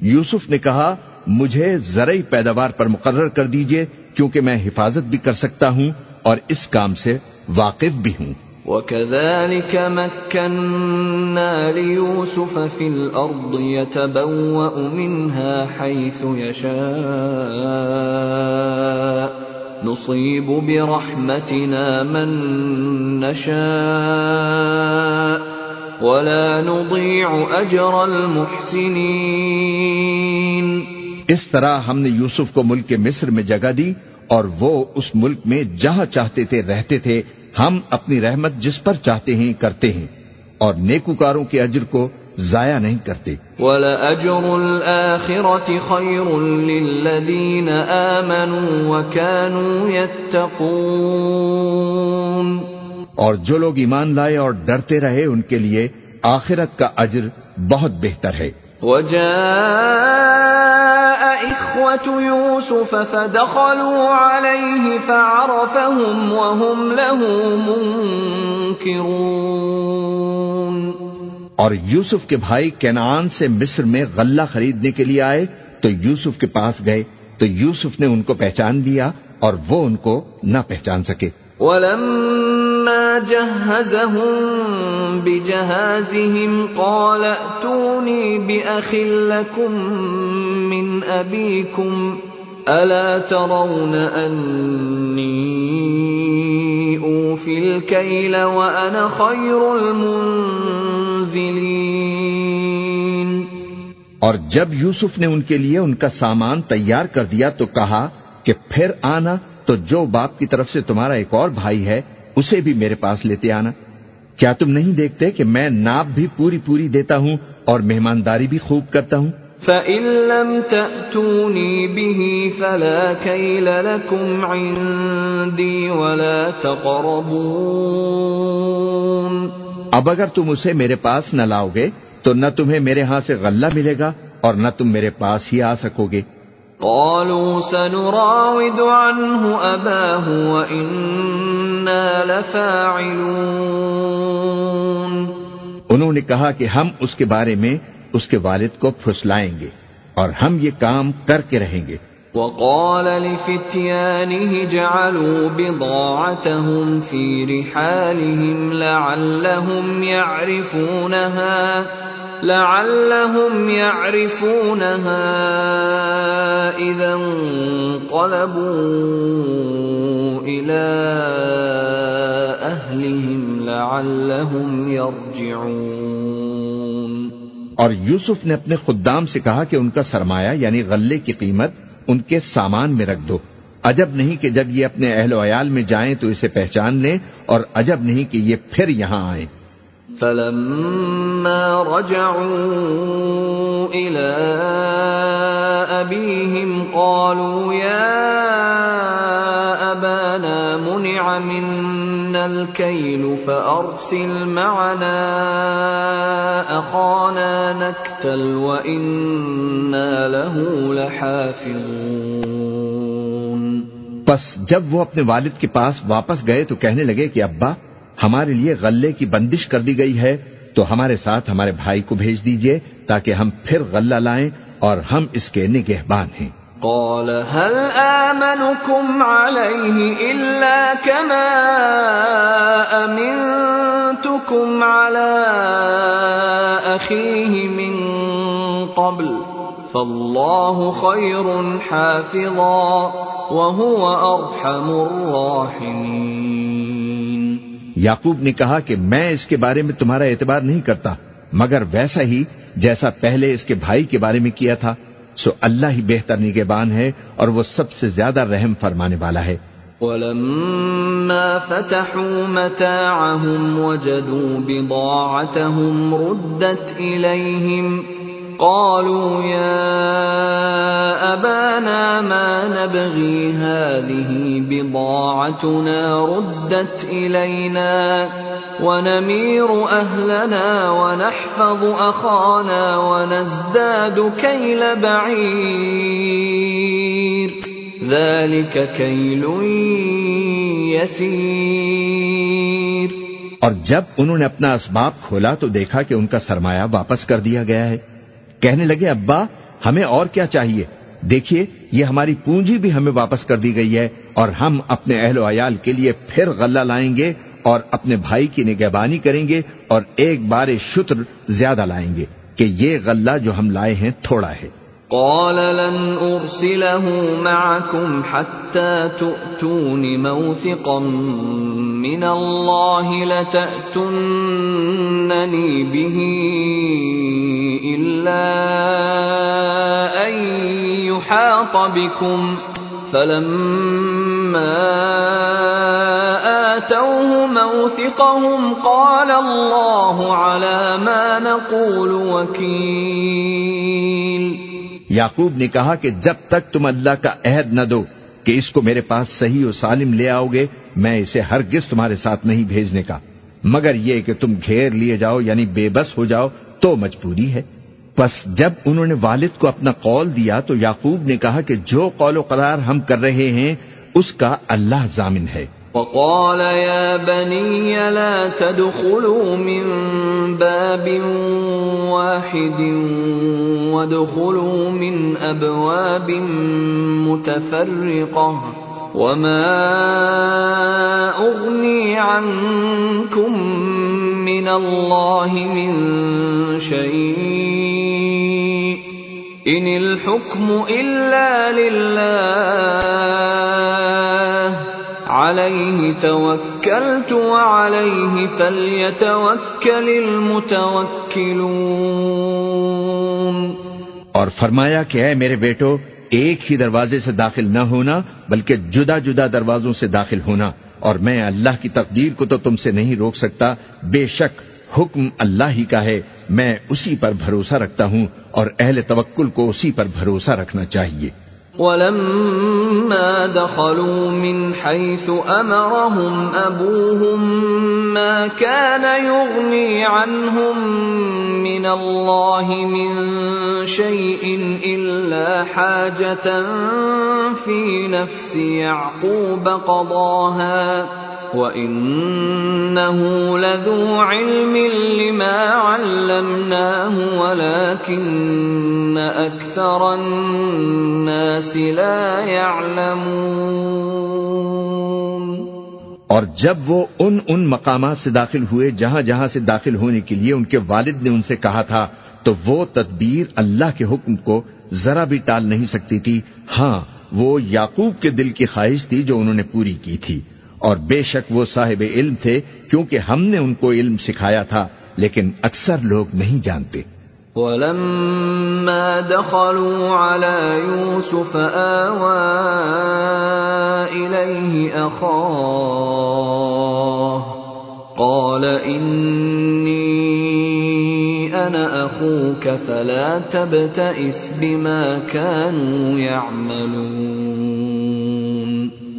یوسف نے کہا مجھے زرعی پیداوار پر مقرر کر دیجیے کیونکہ میں حفاظت بھی کر سکتا ہوں اور اس کام سے واقف بھی ہوں۔ وكذلك مكنا ليوسف في الأرض يتبوأ منها حيث يشاء۔ نصيب برحمتنا من نشاء ولا نضيع أجر المحسنين. اس طرح ہم نے یوسف کو ملک مصر میں جگہ دی اور وہ اس ملک میں جہاں چاہتے تھے رہتے تھے، ہم اپنی رحمت جس پر چاہتے ہیں کرتے ہیں اور نیکوکاروں کے اجر کو ضائع نہیں کرتے۔ وَلَأَجْرُ الْآخِرَةِ خَيْرٌ لِلَّذِينَ آمَنُوا وَكَانُوا يَتَّقُونَ۔ اور جو لوگ ایمان لائے اور ڈرتے رہے ان کے لیے آخرت کا اجر بہت بہتر ہے۔ وجاء إخوة يوسف فدخلوا عليه فعرفهم وهم له منكرون۔ اور یوسف کے بھائی کینعان سے مصر میں غلہ خریدنے کے لیے آئے تو یوسف کے پاس گئے تو یوسف نے ان کو پہچان لیا اور وہ ان کو نہ پہچان سکے۔ ولما فلما جهزهم بجهازهم قال ائتوني بأخ لكم من أبيكم ألا ترون أني أوفي الكيل وأنا خير المنزلين اور جب یوسف نے ان کے لیے ان کا سامان تیار کر دیا تو کہا کہ پھر آنا تو جو باپ کی طرف سے تمہارا ایک اور بھائی ہے اسے بھی میرے پاس لیتے آنا۔ کیا تم نہیں دیکھتے کہ میں ناپ بھی پوری پوری دیتا ہوں اور مہمانداری بھی خوب کرتا ہوں؟ فَإِن لَّمْ تَأْتُونِي بِهِ فَلَا كَيْلَ لَكُمْ عِندِي وَلَا تَقْرَبُونَ۔ اب اگر تم اسے میرے پاس نہ لاؤ گے تو نہ تمہیں میرے ہاں سے غلہ ملے گا اور نہ تم میرے پاس ہی آ سکو گے قالوا سنراود عنه أباه وإنا لفاعلون۔ انہوں نے کہا کہ ہم اس کے بارے میں اس کے والد کو پھسلائیں گے اور ہم یہ کام کر کے رہیں گے۔ وقال لفتيانه جعلوا بضاعتهم في رحالهم لعلهم يعرفونها لعلهم يعرفونها إذا انقلبوا إلى أهلهم لعلهم يرجعون۔ اور یوسف نے اپنے خدام سے کہا کہ ان کا سرمایہ یعنی غلے کی قیمت ان کے سامان میں رکھ دو۔ عجب نہیں کہ جب یہ اپنے اہل و عیال میں جائیں تو اسے پہچان لیں اور عجب نہیں کہ یہ پھر یہاں آئیں۔ فلما رجعوا إلى أبيهم قالوا يا أبانا منع منا الكيل فأرسل معنا أخانا نكتل وإنا له لحافظون پس جب وہ اپنے والد کے پاس واپس گئے تو کہنے لگے کہ ابا، ہمارے لیے غلے کی بندش کر دی گئی ہے، تو ہمارے ساتھ ہمارے بھائی کو بھیج دیجیے تاکہ ہم پھر غلہ لائیں اور ہم اس کے نگہبان ہیں۔ قال، هل آمنكم عليه إلا كما أمنتكم على أخيه من قبل؟ فالله خير حافظا وهو أرحم الراحمين. یعقوب نے کہا کہ میں اس کے بارے میں تمہارا اعتبار نہیں کرتا، مگر ویسا ہی جیسا پہلے اس کے بھائی کے بارے میں کیا تھا سو اللہ ہی بہتر نگہبان ہے اور وہ سب سے زیادہ رحم فرمانے والا ہے۔ وَلَمَّا فَتَحُوا قالوا يا أبانا ما نبغي هذه بضاعتنا ردت إلينا ونمير أهلنا ونحفظ أخانا ونزداد كيل بعير. ذلك كيل يسير. اور جب انہوں نے اپنا اسباب کھولا تو دیکھا کہ ان کا سرمایہ واپس کر دیا گیا ہے۔ کہنے لگے، ابا، ہمیں اور کیا چاہیے؟ دیکھیے، یہ ہماری پونجی بھی ہمیں واپس کر دی گئی ہے اور ہم اپنے اہل و عیال کے لیے پھر غلہ لائیں گے اور اپنے بھائی کی نگہبانی کریں گے اور ایک بار شتر زیادہ لائیں گے کہ یہ غلہ جو ہم لائے ہیں تھوڑا ہے۔ قال لن أرسله معكم حتى تؤتون موثقا من الله لتأتنني به إلا أن يحاط بكم فلما آتوه موثقهم قال الله على ما نقول وكيل یعقوب نے کہا کہ جب تک تم اللہ کا عہد نہ دو کہ اس کو میرے پاس صحیح و سالم لے آؤ گے، میں اسے ہرگز تمہارے ساتھ نہیں بھیجنے کا۔ مگر یہ کہ تم گھیر لیے جاؤ یعنی بے بس ہو جاؤ، تو مجبوری ہے۔ بس جب انہوں نے والد کو اپنا قول دیا تو یعقوب نے کہا کہ جو قول و قرار ہم کر رہے ہیں، اس کا اللہ ضامن ہے۔ وقال يا بني لا تدخلوا من باب واحد وادخلوا من أبواب متفرقة وما أغني عنكم من الله من شيء. إن الحكم إلا لله. عليه توكلت وعليه فليتوكل المتوكلون. اور فرمایا کہ اے میرے بیٹو، ایک ہی دروازے سے داخل نہ ہونا، بلکہ جدا جدا دروازوں سے داخل ہونا۔ اور میں اللہ کی تقدیر کو تو تم سے نہیں روک سکتا، بے شک حکم اللہ ہی کا ہے۔ میں اسی پر بھروسہ رکھتا ہوں اور اہل توکل کو اسی پر بھروسہ رکھنا چاہیے۔ ولما دخلوا من حيث أمرهم أبوهم ما كان يغني عنهم من الله من شيء إلا حاجة في نفس يعقوب قضاها وَإِنَّهُ لَذُو عِلْمٍ لِمَا عَلَّمْنَاهُ وَلَكِنَّ أَكْثَرَ النَّاسِ لَا يَعْلَمُونَ اور جب وہ ان ان مقامات سے داخل ہوئے، جہاں جہاں سے داخل ہونے کے لیے ان کے والد نے ان سے کہا تھا، تو وہ تدبیر اللہ کے حکم کو ذرا بھی ٹال نہیں سکتی تھی۔ ہاں وہ یعقوب کے دل کی خواہش تھی جو انہوں نے پوری کی تھی۔ اور بے شک وہ صاحب علم تھے کیونکہ ہم نے ان کو علم سکھایا تھا، لیکن اکثر لوگ نہیں جانتے۔ وَلَمَّا دَخَلُوا عَلَى يُوسُفَ آوَى إِلَيْهِ أَخَاهُ، قَالَ إِنِّي أَنَا أَخُوكَ فَلَا تَبْتَئِسْ بِمَا كَانُوا يَعْمَلُونَ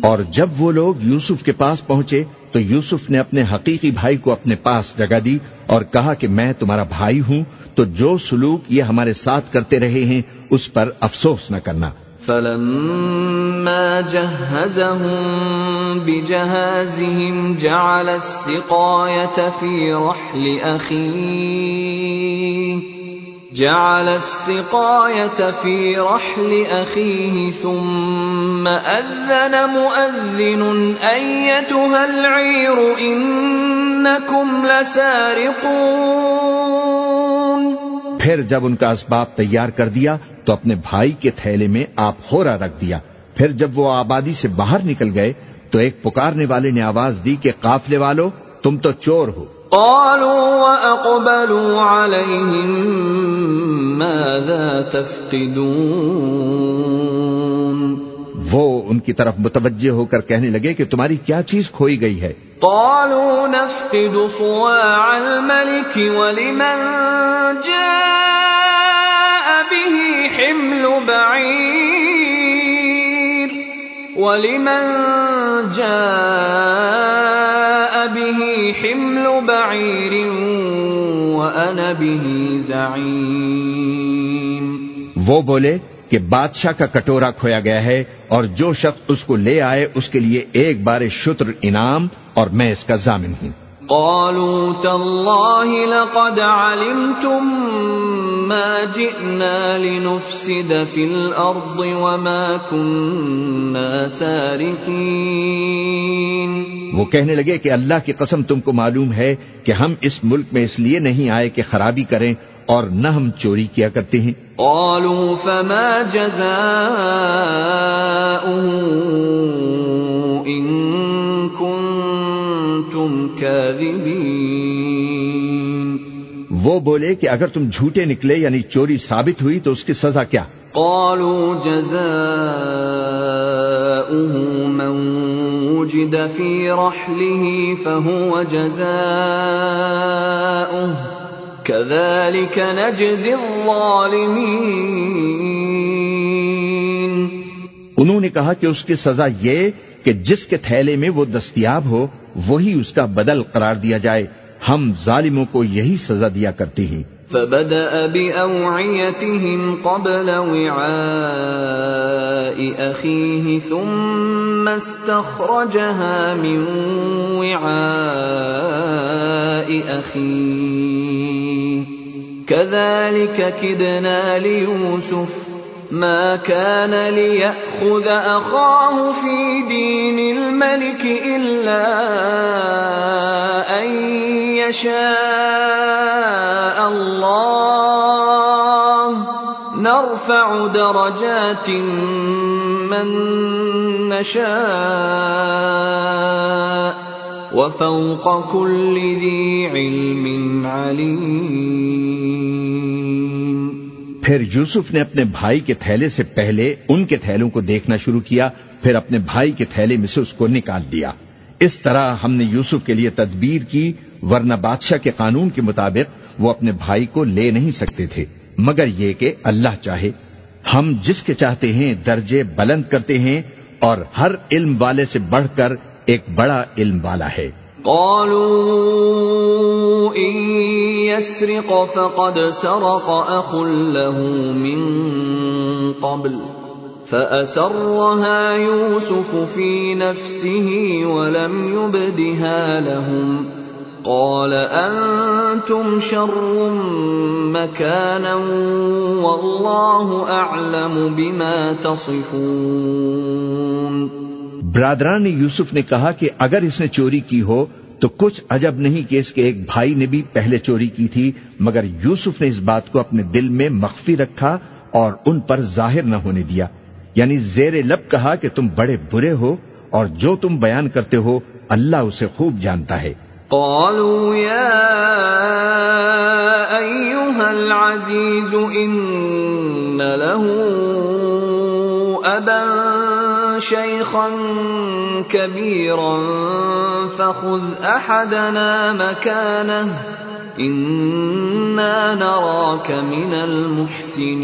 اور جب وہ لوگ یوسف کے پاس پہنچے تو یوسف نے اپنے حقیقی بھائی کو اپنے پاس جگہ دی اور کہا کہ میں تمہارا بھائی ہوں، تو جو سلوک یہ ہمارے ساتھ کرتے رہے ہیں، اس پر افسوس نہ کرنا۔ فلما جهزهم بجهازهم، جعل السقاية في رحل أخيه جعل السقاية في رحل أخيه ثم أذن مؤذن أيتها العير إنكم لسارقون. پھر جب ان کا اسباب تیار کر دیا تو اپنے بھائی کے تھیلے میں آپ ہورا رکھ دیا۔ پھر جب وہ آبادی سے باہر نکل گئے تو ایک پکارنے والے نے آواز دی کہ قافلے والو، تم تو چور ہو۔ قالوا وأقبلوا عليهم ماذا تفقدون؟ وہ ان کی طرف متوجہ ہو کر کہنے لگے کہ تمہاری کیا چیز کھوئی گئی ہے؟ قالوا نفقد صواع الملك ولمن جاء به حمل بعير ولمن جاء حمل بعير وانا به زعيم. وہ بولے کہ بادشاہ کا کٹورا کھویا گیا ہے اور جو شخص اس کو لے آئے اس کے لیے ایک بار شتر انعام اور میں اس کا ضامن ہوں۔ قالوا تالله لقد علمتم ما جئنا لنفسد في الأرض وما كنا سارقين. وہ کہنے لگے کہ اللہ کی قسم تم کو معلوم ہے کہ ہم اس ملک میں اس لیے نہیں آئے کہ خرابی کریں اور نہ ہم چوری کیا کرتے ہیں۔ قالوا فما جزاؤه ان كاذبين وہ بولے کہ اگر تم جھوٹے نکلے یعنی چوری ثابت ہوئی تو اس کی سزا کیا؟ قالوا جزاؤه من وجد في رحله فهو جزاؤه كذلك نجزي الظالمين۔ انہوں نے کہا کہ اس کی سزا یہ کہ جس کے تھیلے میں وہ دستیاب ہو، وہی اس کا بدل قرار دیا جائے۔ ہم ظالموں کو یہی سزا دیا کرتے ہیں۔ فبدأ بأوعيتهم قبل وعاء أخيه ثم استخرجها من وعاء أخيه۔ كذلك كدنا ليوسف ما كان ليأخذ أخاه في دين الملك إلا أن يشاء الله. نرفع درجات من نشاء وفوق كل ذي علم عليم. پھر یوسف نے اپنے بھائی کے تھیلے سے پہلے ان کے تھیلوں کو دیکھنا شروع کیا، پھر اپنے بھائی کے تھیلے میں سے اس کو نکال دیا اس طرح ہم نے یوسف کے لیے تدبیر کی، ورنہ بادشاہ کے قانون کے مطابق وہ اپنے بھائی کو لے نہیں سکتے تھے۔ مگر یہ کہ اللہ چاہے۔ ہم جس کے چاہتے ہیں درجے بلند کرتے ہیں اور ہر علم والے سے بڑھ کر ایک بڑا علم والا ہے۔ قالوا إن يسرق فقد سرق أخ له من قبل فأسرها يوسف في نفسه ولم يبدها لهم قال أنتم شر مكانا والله أعلم بما تصفون برادران یوسف نے کہا کہ اگر اس نے چوری کی ہو تو کچھ عجب نہیں کہ اس کے ایک بھائی نے بھی پہلے چوری کی تھی، مگر یوسف نے اس بات کو اپنے دل میں مخفی رکھا اور ان پر ظاہر نہ ہونے دیا۔ یعنی زیر لب کہا کہ تم بڑے برے ہو اور جو تم بیان کرتے ہو، اللہ اسے خوب جانتا ہے۔ قالوا يا أيها العزيز إن له أبا شيخا كبيرا فخذ أحدنا مكانه، إنا نراك من المحسنين.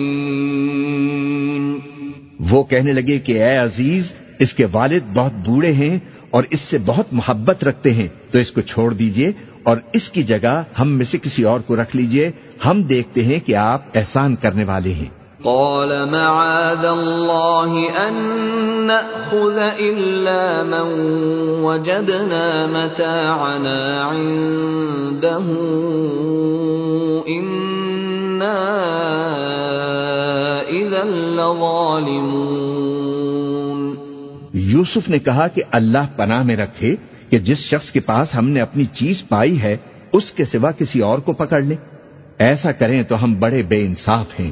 وہ کہنے لگے کہ اے عزیز، اس کے والد بہت بوڑھے ہیں اور اس سے بہت محبت رکھتے ہیں، تو اس کو چھوڑ دیجیے اور اس کی جگہ ہم میں سے کسی اور کو رکھ لیجیے، ہم دیکھتے ہیں کہ آپ احسان کرنے والے ہیں۔ قال معاذ الله أن نأخذ إلا من وجدنا متاعنا عنده. إنا إذا لظالمون. یوسف نے کہا کہ اللہ پناہ میں رکھے کہ جس شخص کے پاس ہم نے اپنی چیز پائی ہے، اس کے سوا کسی اور کو پکڑ لے۔ ایسا کریں تو ہم بڑے بے انصاف ہیں۔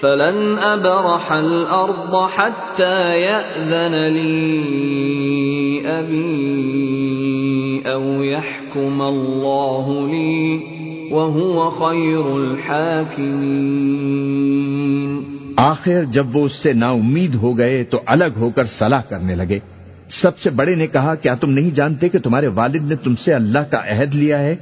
فلن أبرح الأرض حتى يأذن لي أبي أو يحكم الله لي وهو خير الحاكمين۔ آخر جب وہ اس سے نا امید ہو گئے تو الگ ہو کر صلاح کرنے لگے۔ سب سے بڑے نے کہا، کیا تم نہیں جانتے کہ تمہارے والد نے تم سے اللہ کا عہد لیا ہے؟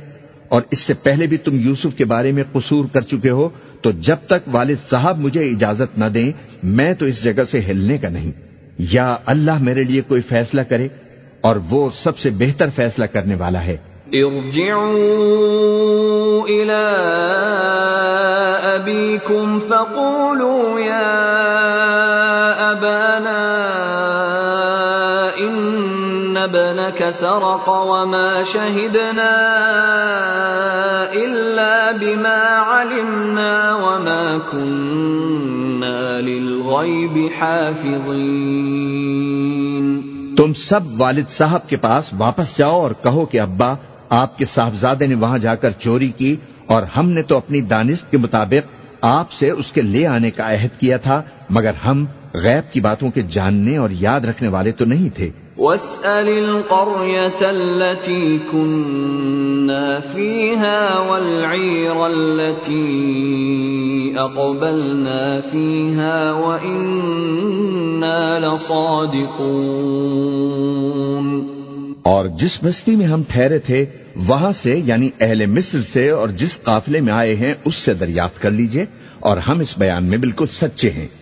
اور اس سے پہلے بھی تم یوسف کے بارے میں قصور کر چکے ہو تو جب تک والد صاحب مجھے اجازت نہ دیں، میں تو اس جگہ سے ہلنے کا نہیں۔ یا اللہ میرے لیے کوئی فیصلہ کرے، اور وہ سب سے بہتر فیصلہ کرنے والا ہے۔ ارجعوا الى ابيكم فقولوا يا ابانا ابنك سرق وما شهدنا الا بما علمنا وما كنا للغيب حافظين. تم سب والد صاحب کے پاس واپس جاؤ اور کہو کہ ابا، آپ کے صاحبزادے نے وہاں جا کر چوری کی اور ہم نے تو اپنی دانست کے مطابق آپ سے اس کے لے آنے کا عہد کیا تھا، مگر ہم غیب کی باتوں کے جاننے اور یاد رکھنے والے تو نہیں تھے۔ واسأل القرية التي كنا فيها والعير التي أقبلنا فيها وإنا لصادقون اور جس بستی میں ہم ٹھہرے تھے، وہاں سے یعنی اہل مصر سے اور جس قافلے میں آئے ہیں، اس سے دریافت کر لیجیے اور ہم اس بیان میں بالکل سچے ہیں۔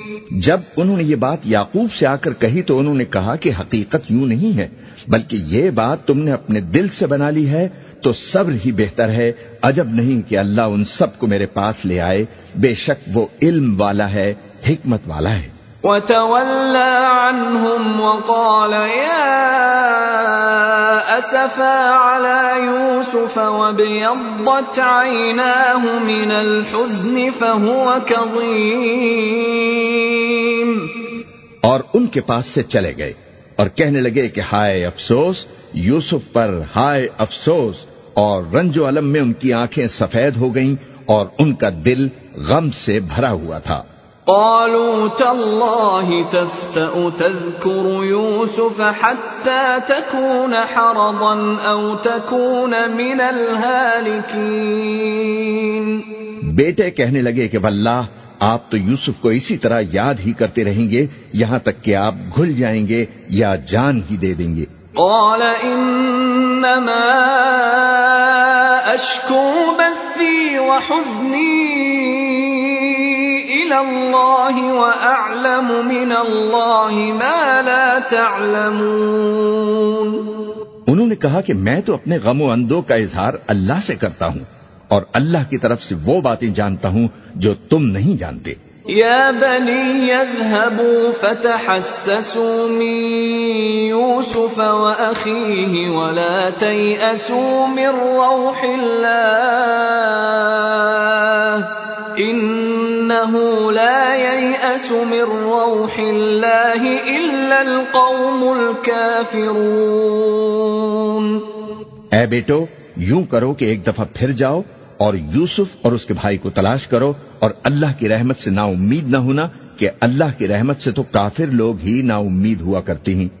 جب انہوں نے یہ بات یعقوب سے آ کر کہی تو انہوں نے کہا کہ حقیقت یوں نہیں ہے، بلکہ یہ بات تم نے اپنے دل سے بنا لی ہے تو صبر ہی بہتر ہے۔ عجب نہیں کہ اللہ ان سب کو میرے پاس لے آئے۔ بے شک وہ علم والا ہے، حکمت والا ہے۔ وتولى عنهم وقال يا أسفا على يوسف وابيضت عيناه من الحزن فهو كظيم. اور ان کے پاس سے چلے گئے اور کہنے لگے کہ ہائے افسوس، یوسف پر ہائے افسوس، اور رنج و علم میں ان کی آنکھیں سفید ہو گئیں اور ان کا دل غم سے بھرا ہوا تھا۔ قالوا تالله تفتأ تذكر يوسف حتى تكون حرضا أو تكون من الهالكين. بیٹے کہنے لگے کہ واللہ آپ تو یوسف کو اسی طرح یاد ہی کرتے رہیں گے یہاں تک کہ آپ گھل جائیں گے یا جان ہی دے دیں گے۔ قال انما اشکو بثی وحزنی اللہ وأعلم من اللہ ما لا تعلمون. انہوں نے کہا کہ میں تو اپنے غم و اندو کا اظہار اللہ سے کرتا ہوں اور اللہ کی طرف سے وہ باتیں جانتا ہوں جو تم نہیں جانتے۔ يا بني يذهبوا فتحسسوا من يوسف وأخيه ولا تيأسوا من روح الله انه لا ييأس من روح الله الا القوم الكافرون. اے بیٹو، یوں کرو کہ ایک دفعہ پھر جاؤ اور یوسف اور اس کے بھائی کو تلاش کرو اور اللہ کی رحمت سے نا امید نہ ہونا کہ اللہ کی رحمت سے تو کافر لوگ ہی نا امید ہوا کرتی ہیں۔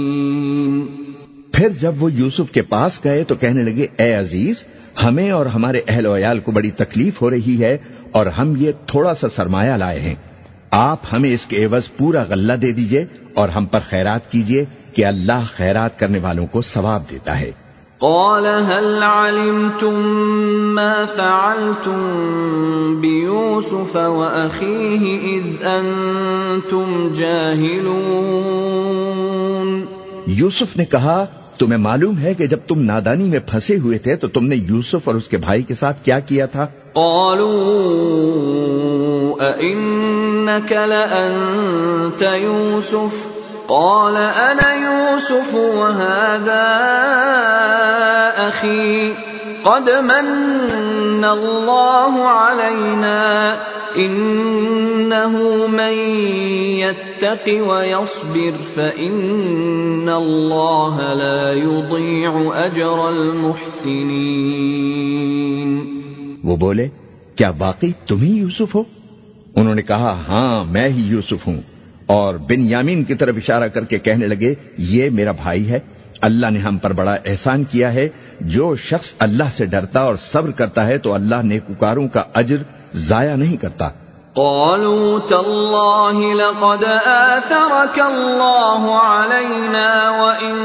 پھر جب وہ یوسف کے پاس گئے تو کہنے لگے اے عزیز ہمیں اور ہمارے اہل ویال کو بڑی تکلیف ہو رہی ہے اور ہم یہ تھوڑا سا سرمایہ لائے ہیں۔ آپ ہمیں اس کے عوض پورا غلہ دے دیجیے اور ہم پر خیرات کیجیے کہ اللہ خیرات کرنے والوں کو ثواب دیتا ہے۔ قال هل علمتم ما فعلتم بيوسف وأخيه إذ أنتم جاهلون؟ یوسف نے کہا تمہیں معلوم ہے کہ جب تم نادانی میں پھنسے ہوئے تھے تو تم نے یوسف اور اس کے بھائی کے ساتھ کیا کیا تھا؟ قالوا انك لانت يوسف؟ قال انا يوسف وهذا اخي قد من الله علينا إنه من يتق ويصبر فإن الله لا يضيع أجر المحسنين۔ وہ بولے، کیا باقی تم ہی یوسف ہو؟ انہوں نے کہا ہاں میں ہی یوسف ہوں۔ اور بن یامین کی طرف اشارہ کر کے کہنے لگے، یہ میرا بھائی ہے۔ اللہ نے ہم پر بڑا احسان کیا ہے۔ جو شخص اللہ سے ڈرتا اور صبر کرتا ہے تو اللہ نیکوکاروں کا اجر ضائع نہیں کرتا۔ قالوا تالله لقد آثرك الله علينا وإن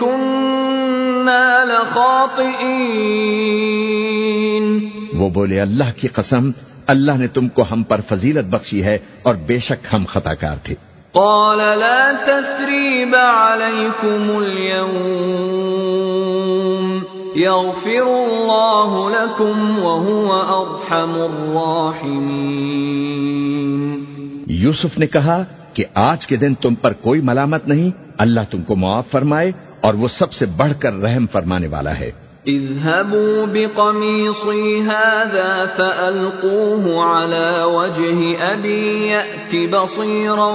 كنا لخاطئين وہ بولے اللہ کی قسم اللہ نے تم کو ہم پر فضیلت بخشی ہے اور بے شک ہم خطا کار تھے۔ قال لا تثريب عليكم اليوم. يغفر الله لكم وهو أرحم الراحمين. یوسف نے کہا کہ آج کے دن تم پر کوئی ملامت نہیں، اللہ تم کو معاف فرمائے اور وہ سب سے بڑھ کر رحم فرمانے والا ہے۔ اذهبوا بقميصي هذا فألقوه على وجه أبي يأت بصيرا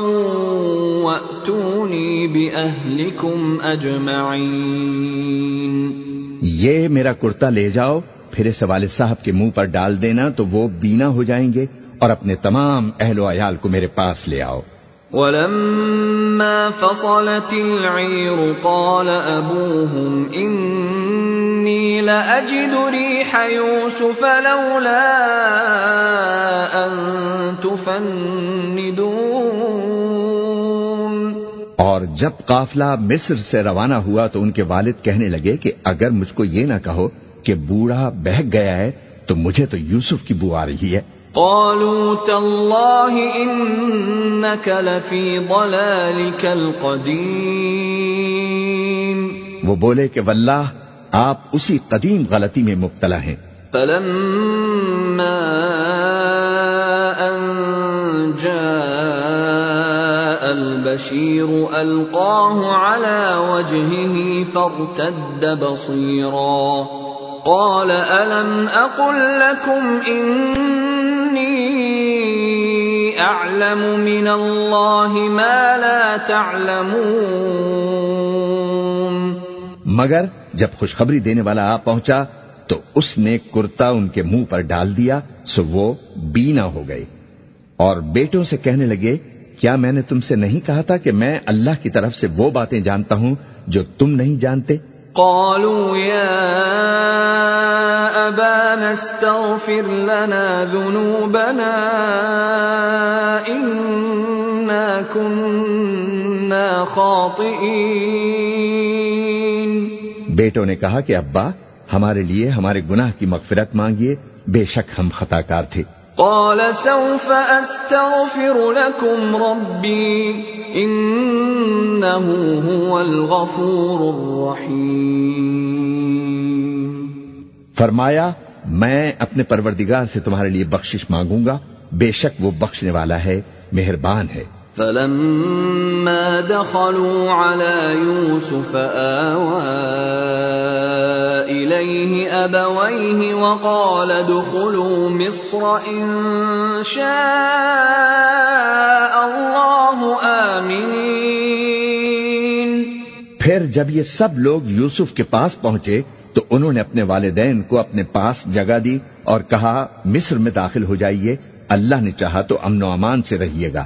وأتوني بأهلكم أجمعين یہ میرا کرتا لے جاؤ پھر اس والد صاحب کے منہ پر ڈال دینا تو وہ بینا ہو جائیں گے اور اپنے تمام اہل و عیال کو میرے پاس لے آؤ۔ ولما فصلت العير قال أبوهم إني لأجد ريح يوسف لولا أن تفندون. اور جب قافلہ مصر سے روانہ ہوا تو ان کے والد کہنے لگے کہ اگر مجھ کو یہ نہ کہو کہ بوڑھا بہک گیا ہے تو مجھے تو یوسف کی بو آ رہی ہے۔ قالوا تالله انك لفي ضلالك القديم وہ بولے کہ واللہ آپ اسی قدیم غلطی میں مبتلا ہیں۔ فلما ان جاء البشير القاه على وجهه فارتد بصيرا قال الم اقل لكم ان اعلم من ما لا تعلمون مگر جب خوشخبری دینے والا آ پہنچا تو اس نے کرتا ان کے منہ پر ڈال دیا سو وہ بینا ہو گئے۔ اور بیٹوں سے کہنے لگے، کیا میں نے تم سے نہیں کہا تھا کہ میں اللہ کی طرف سے وہ باتیں جانتا ہوں جو تم نہیں جانتے؟ قالوا يا أبانا استغفر لنا ذنوبنا إنا كنا خاطئين۔ بیٹوں نے کہا کہ ابا ہمارے لیے ہمارے گناہ کی مغفرت مانگیے بے شک ہم خطا کار تھے۔ قال سوف استغفر لكم ربي انه هو الغفور الرحيم فرمایا میں اپنے پروردگار سے تمہارے لیے بخشش مانگوں گا بے شک وہ بخشنے والا ہے مہربان ہے۔ فلما دخلوا على يوسف آوى إليه أبويه وقال دخلوا مصر إن شاء الله آمين پھر جب یہ سب لوگ یوسف کے پاس پہنچے تو انہوں نے اپنے والدین کو اپنے پاس جگہ دی اور کہا، مصر میں داخل ہو جائیے، اللہ نے چاہا تو امن و امان سے رہیے گا۔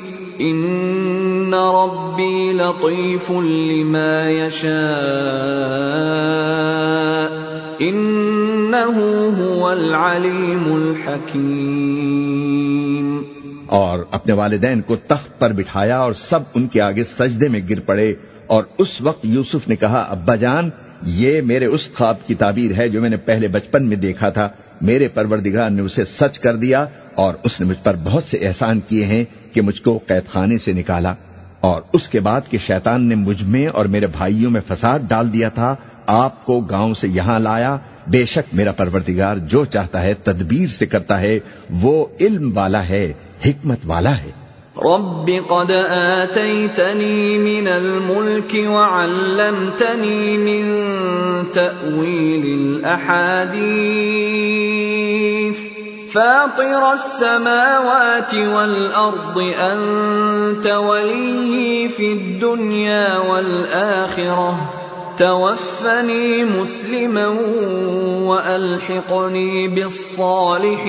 ان ربی لطیف لما یشاء انه هو العلیم الحکیم اور اپنے والدین کو تخت پر بٹھایا اور سب ان کے آگے سجدے میں گر پڑے اور اس وقت یوسف نے کہا، ابا جان، یہ میرے اس خواب کی تعبیر ہے جو میں نے پہلے بچپن میں دیکھا تھا۔ میرے پروردگار نے اسے سچ کر دیا اور اس نے مجھ پر بہت سے احسان کیے ہیں۔ کہ مجھ کو قید خانے سے نکالا اور اس کے بعد کہ شیطان نے مجھ میں اور میرے بھائیوں میں فساد ڈال دیا تھا، آپ کو گاؤں سے یہاں لایا۔ بے شک میرا پروردگار جو چاہتا ہے، تدبیر سے کرتا ہے، وہ علم والا ہے، حکمت والا ہے۔ رب قد آتيتني من الملك وعلمتني من تأويل الأحاديث۔ فاطر السماوات والأرض، أنت ولي في الدنيا والآخرة. توفني مسلما وألحقني بالصالحين.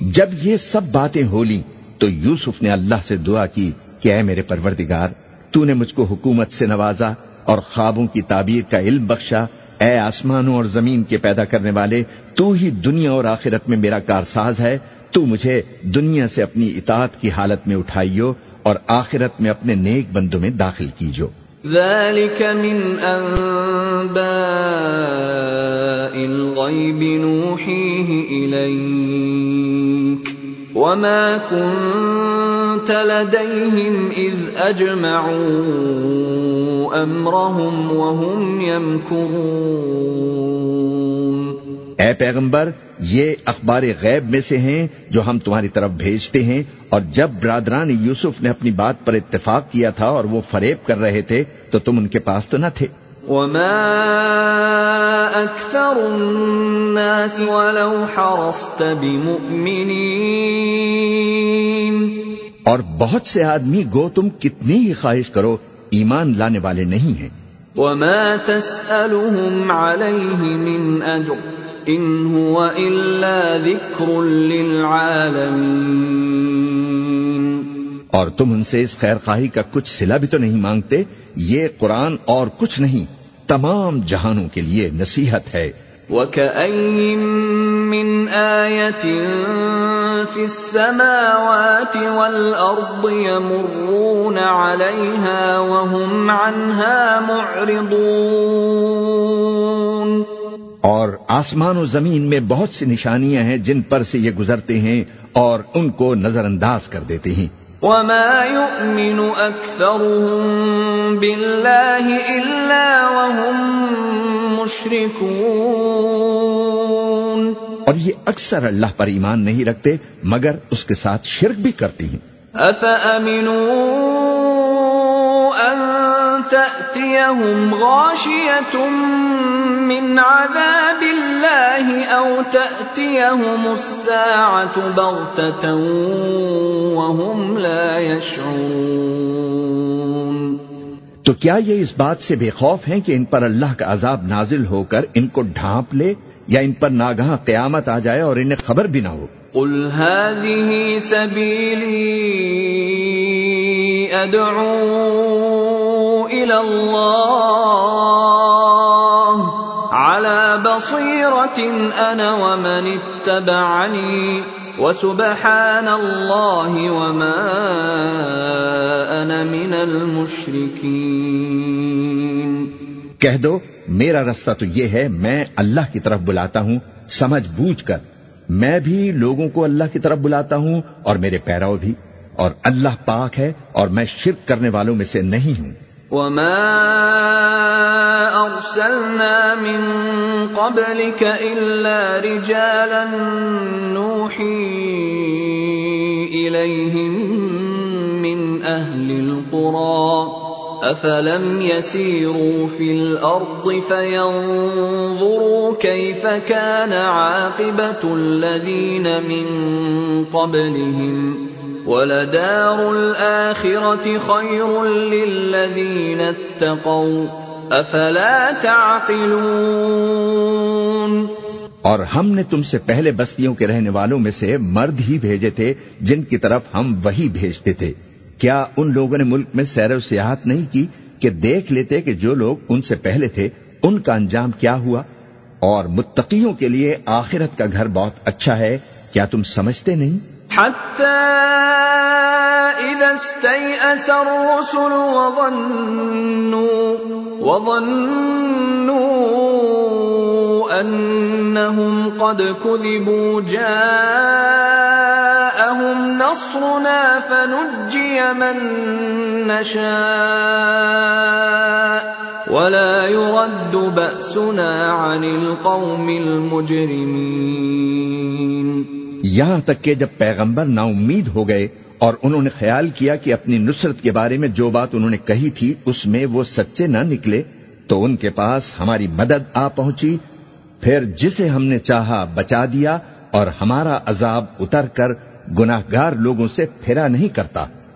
جب یہ سب باتیں ہو لی تو یوسف نے اللہ سے دعا کی کہ اے میرے پروردگار، تو نے مجھ کو حکومت سے نوازا اور خوابوں کی تعبیر کا علم بخشا اے آسمانوں اور زمین کے پیدا کرنے والے، تو ہی دنیا اور آخرت میں میرا کارساز ہے۔ تو مجھے دنیا سے اپنی اطاعت کی حالت میں اٹھائیو اور آخرت میں اپنے نیک بندوں میں داخل کیجو۔ ذلك من انباء الغيب نوحيه اليك وما كنت لديهم اذ اجمعوا امرهم وهم يمكرون. اے پیغمبر یہ اخبار غیب میں سے ہیں جو ہم تمہاری طرف بھیجتے ہیں اور جب برادران یوسف نے اپنی بات پر اتفاق کیا تھا اور وہ فریب کر رہے تھے تو تم ان کے پاس تو نہ تھے۔ وما اکثر الناس ولو حرصت بمؤمنین اور بہت سے آدمی گو تم کتنی ہی خواہش کرو ایمان لانے والے نہیں ہیں۔ وما تسألهم عليه من أجر إن هو إلا ذكر للعالمين۔ اور تم ان سے اس خیر خواہی کا کچھ سلا بھی تو نہیں مانگتے یہ قرآن اور کچھ نہیں تمام جہانوں کے لیے نصیحت ہے۔ وَكَأَيِّن مِّنْ آيَةٍ فِي السَّمَاوَاتِ وَالْأَرْضِ يَمُرُّونَ عَلَيْهَا وَهُمْ عَنْهَا مُعْرِضُونَ. اور آسمان و زمین میں بہت سی نشانیاں ہیں جن پر سے یہ گزرتے ہیں اور ان کو نظر انداز کر دیتے ہیں۔ وما يؤمن أكثرهم بالله إلا وهم مشركون. اور یہ اکثر اللہ پر ایمان نہیں رکھتے مگر اس کے ساتھ شرک بھی کرتی ہیں۔ تأتيهم غاشية من عذاب الله أو تأتيهم الساعة بغتة وهم لا يشعرون۔ تو کیا یہ اس بات سے بے خوف ہیں کہ ان پر اللہ کا عذاب نازل ہو کر ان کو ڈھانپ لے؟ یا ان پر ناگاہ قیامت آ جائے اور انہیں خبر بھی نہ ہو۔ قل هذه سبيلي أدعو إلى الله على بصيرة أنا ومن اتبعني وسبحان الله وما أنا من المشركين۔ کہہ دو میرا رستہ تو یہ ہے، میں اللہ کی طرف بلاتا ہوں، سمجھ بوجھ کر۔ میں بھی لوگوں کو اللہ کی طرف بلاتا ہوں اور میرے پیرو بھی۔ اور اللہ پاک ہے اور میں شرک کرنے والوں میں سے نہیں ہوں۔ وما أرسلنا من قبلك إلا رجالا نوحي إليهم من أهل القرى۔ أفلم يسيروا في الأرض فينظروا كيف كان عاقبة الذين من قبلهم ولدار الآخرة خير للذين اتقوا أفلا تعقلون اور ہم نے تم سے پہلے بستیوں کے رہنے والوں میں سے مرد ہی بھیجے تھے جن کی طرف ہم وہی بھیجتے تھے۔ کیا ان لوگوں نے ملک میں سیر و سیاحت نہیں کی کہ دیکھ لیتے کہ جو لوگ ان سے پہلے تھے، ان کا انجام کیا ہوا؟ اور متقیوں کے لیے آخرت کا گھر بہت اچھا ہے، کیا تم سمجھتے نہیں؟ حتى الرسل وظنوا وظنوا قد كذبوا جاءهم نصرنا فنجي من نشاء ولا يرد بأسنا عن القوم المجرمين یہاں تک کہ جب پیغمبر نا امید ہو گئے اور انہوں نے خیال کیا کہ اپنی نصرت کے بارے میں جو بات انہوں نے کہی تھی اس میں وہ سچے نہ نکلے، تو ان کے پاس ہماری مدد آ پہنچی۔ پھر جسے ہم نے چاہا بچا دیا اور ہمارا عذاب اتر کر گناہ گار لوگوں سے پھرا نہیں کرتا۔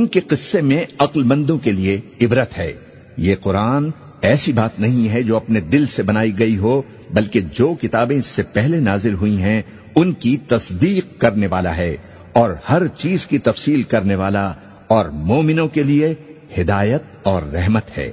ان کے قصے میں عقل مندوں کے لیے عبرت ہے۔ یہ قرآن ایسی بات نہیں ہے جو اپنے دل سے بنائی گئی ہو، بلکہ جو کتابیں اس سے پہلے نازل ہوئی ہیں، ان کی تصدیق کرنے والا ہے اور ہر چیز کی تفصیل کرنے والا اور مومنوں کے لیے ہدایت اور رحمت ہے۔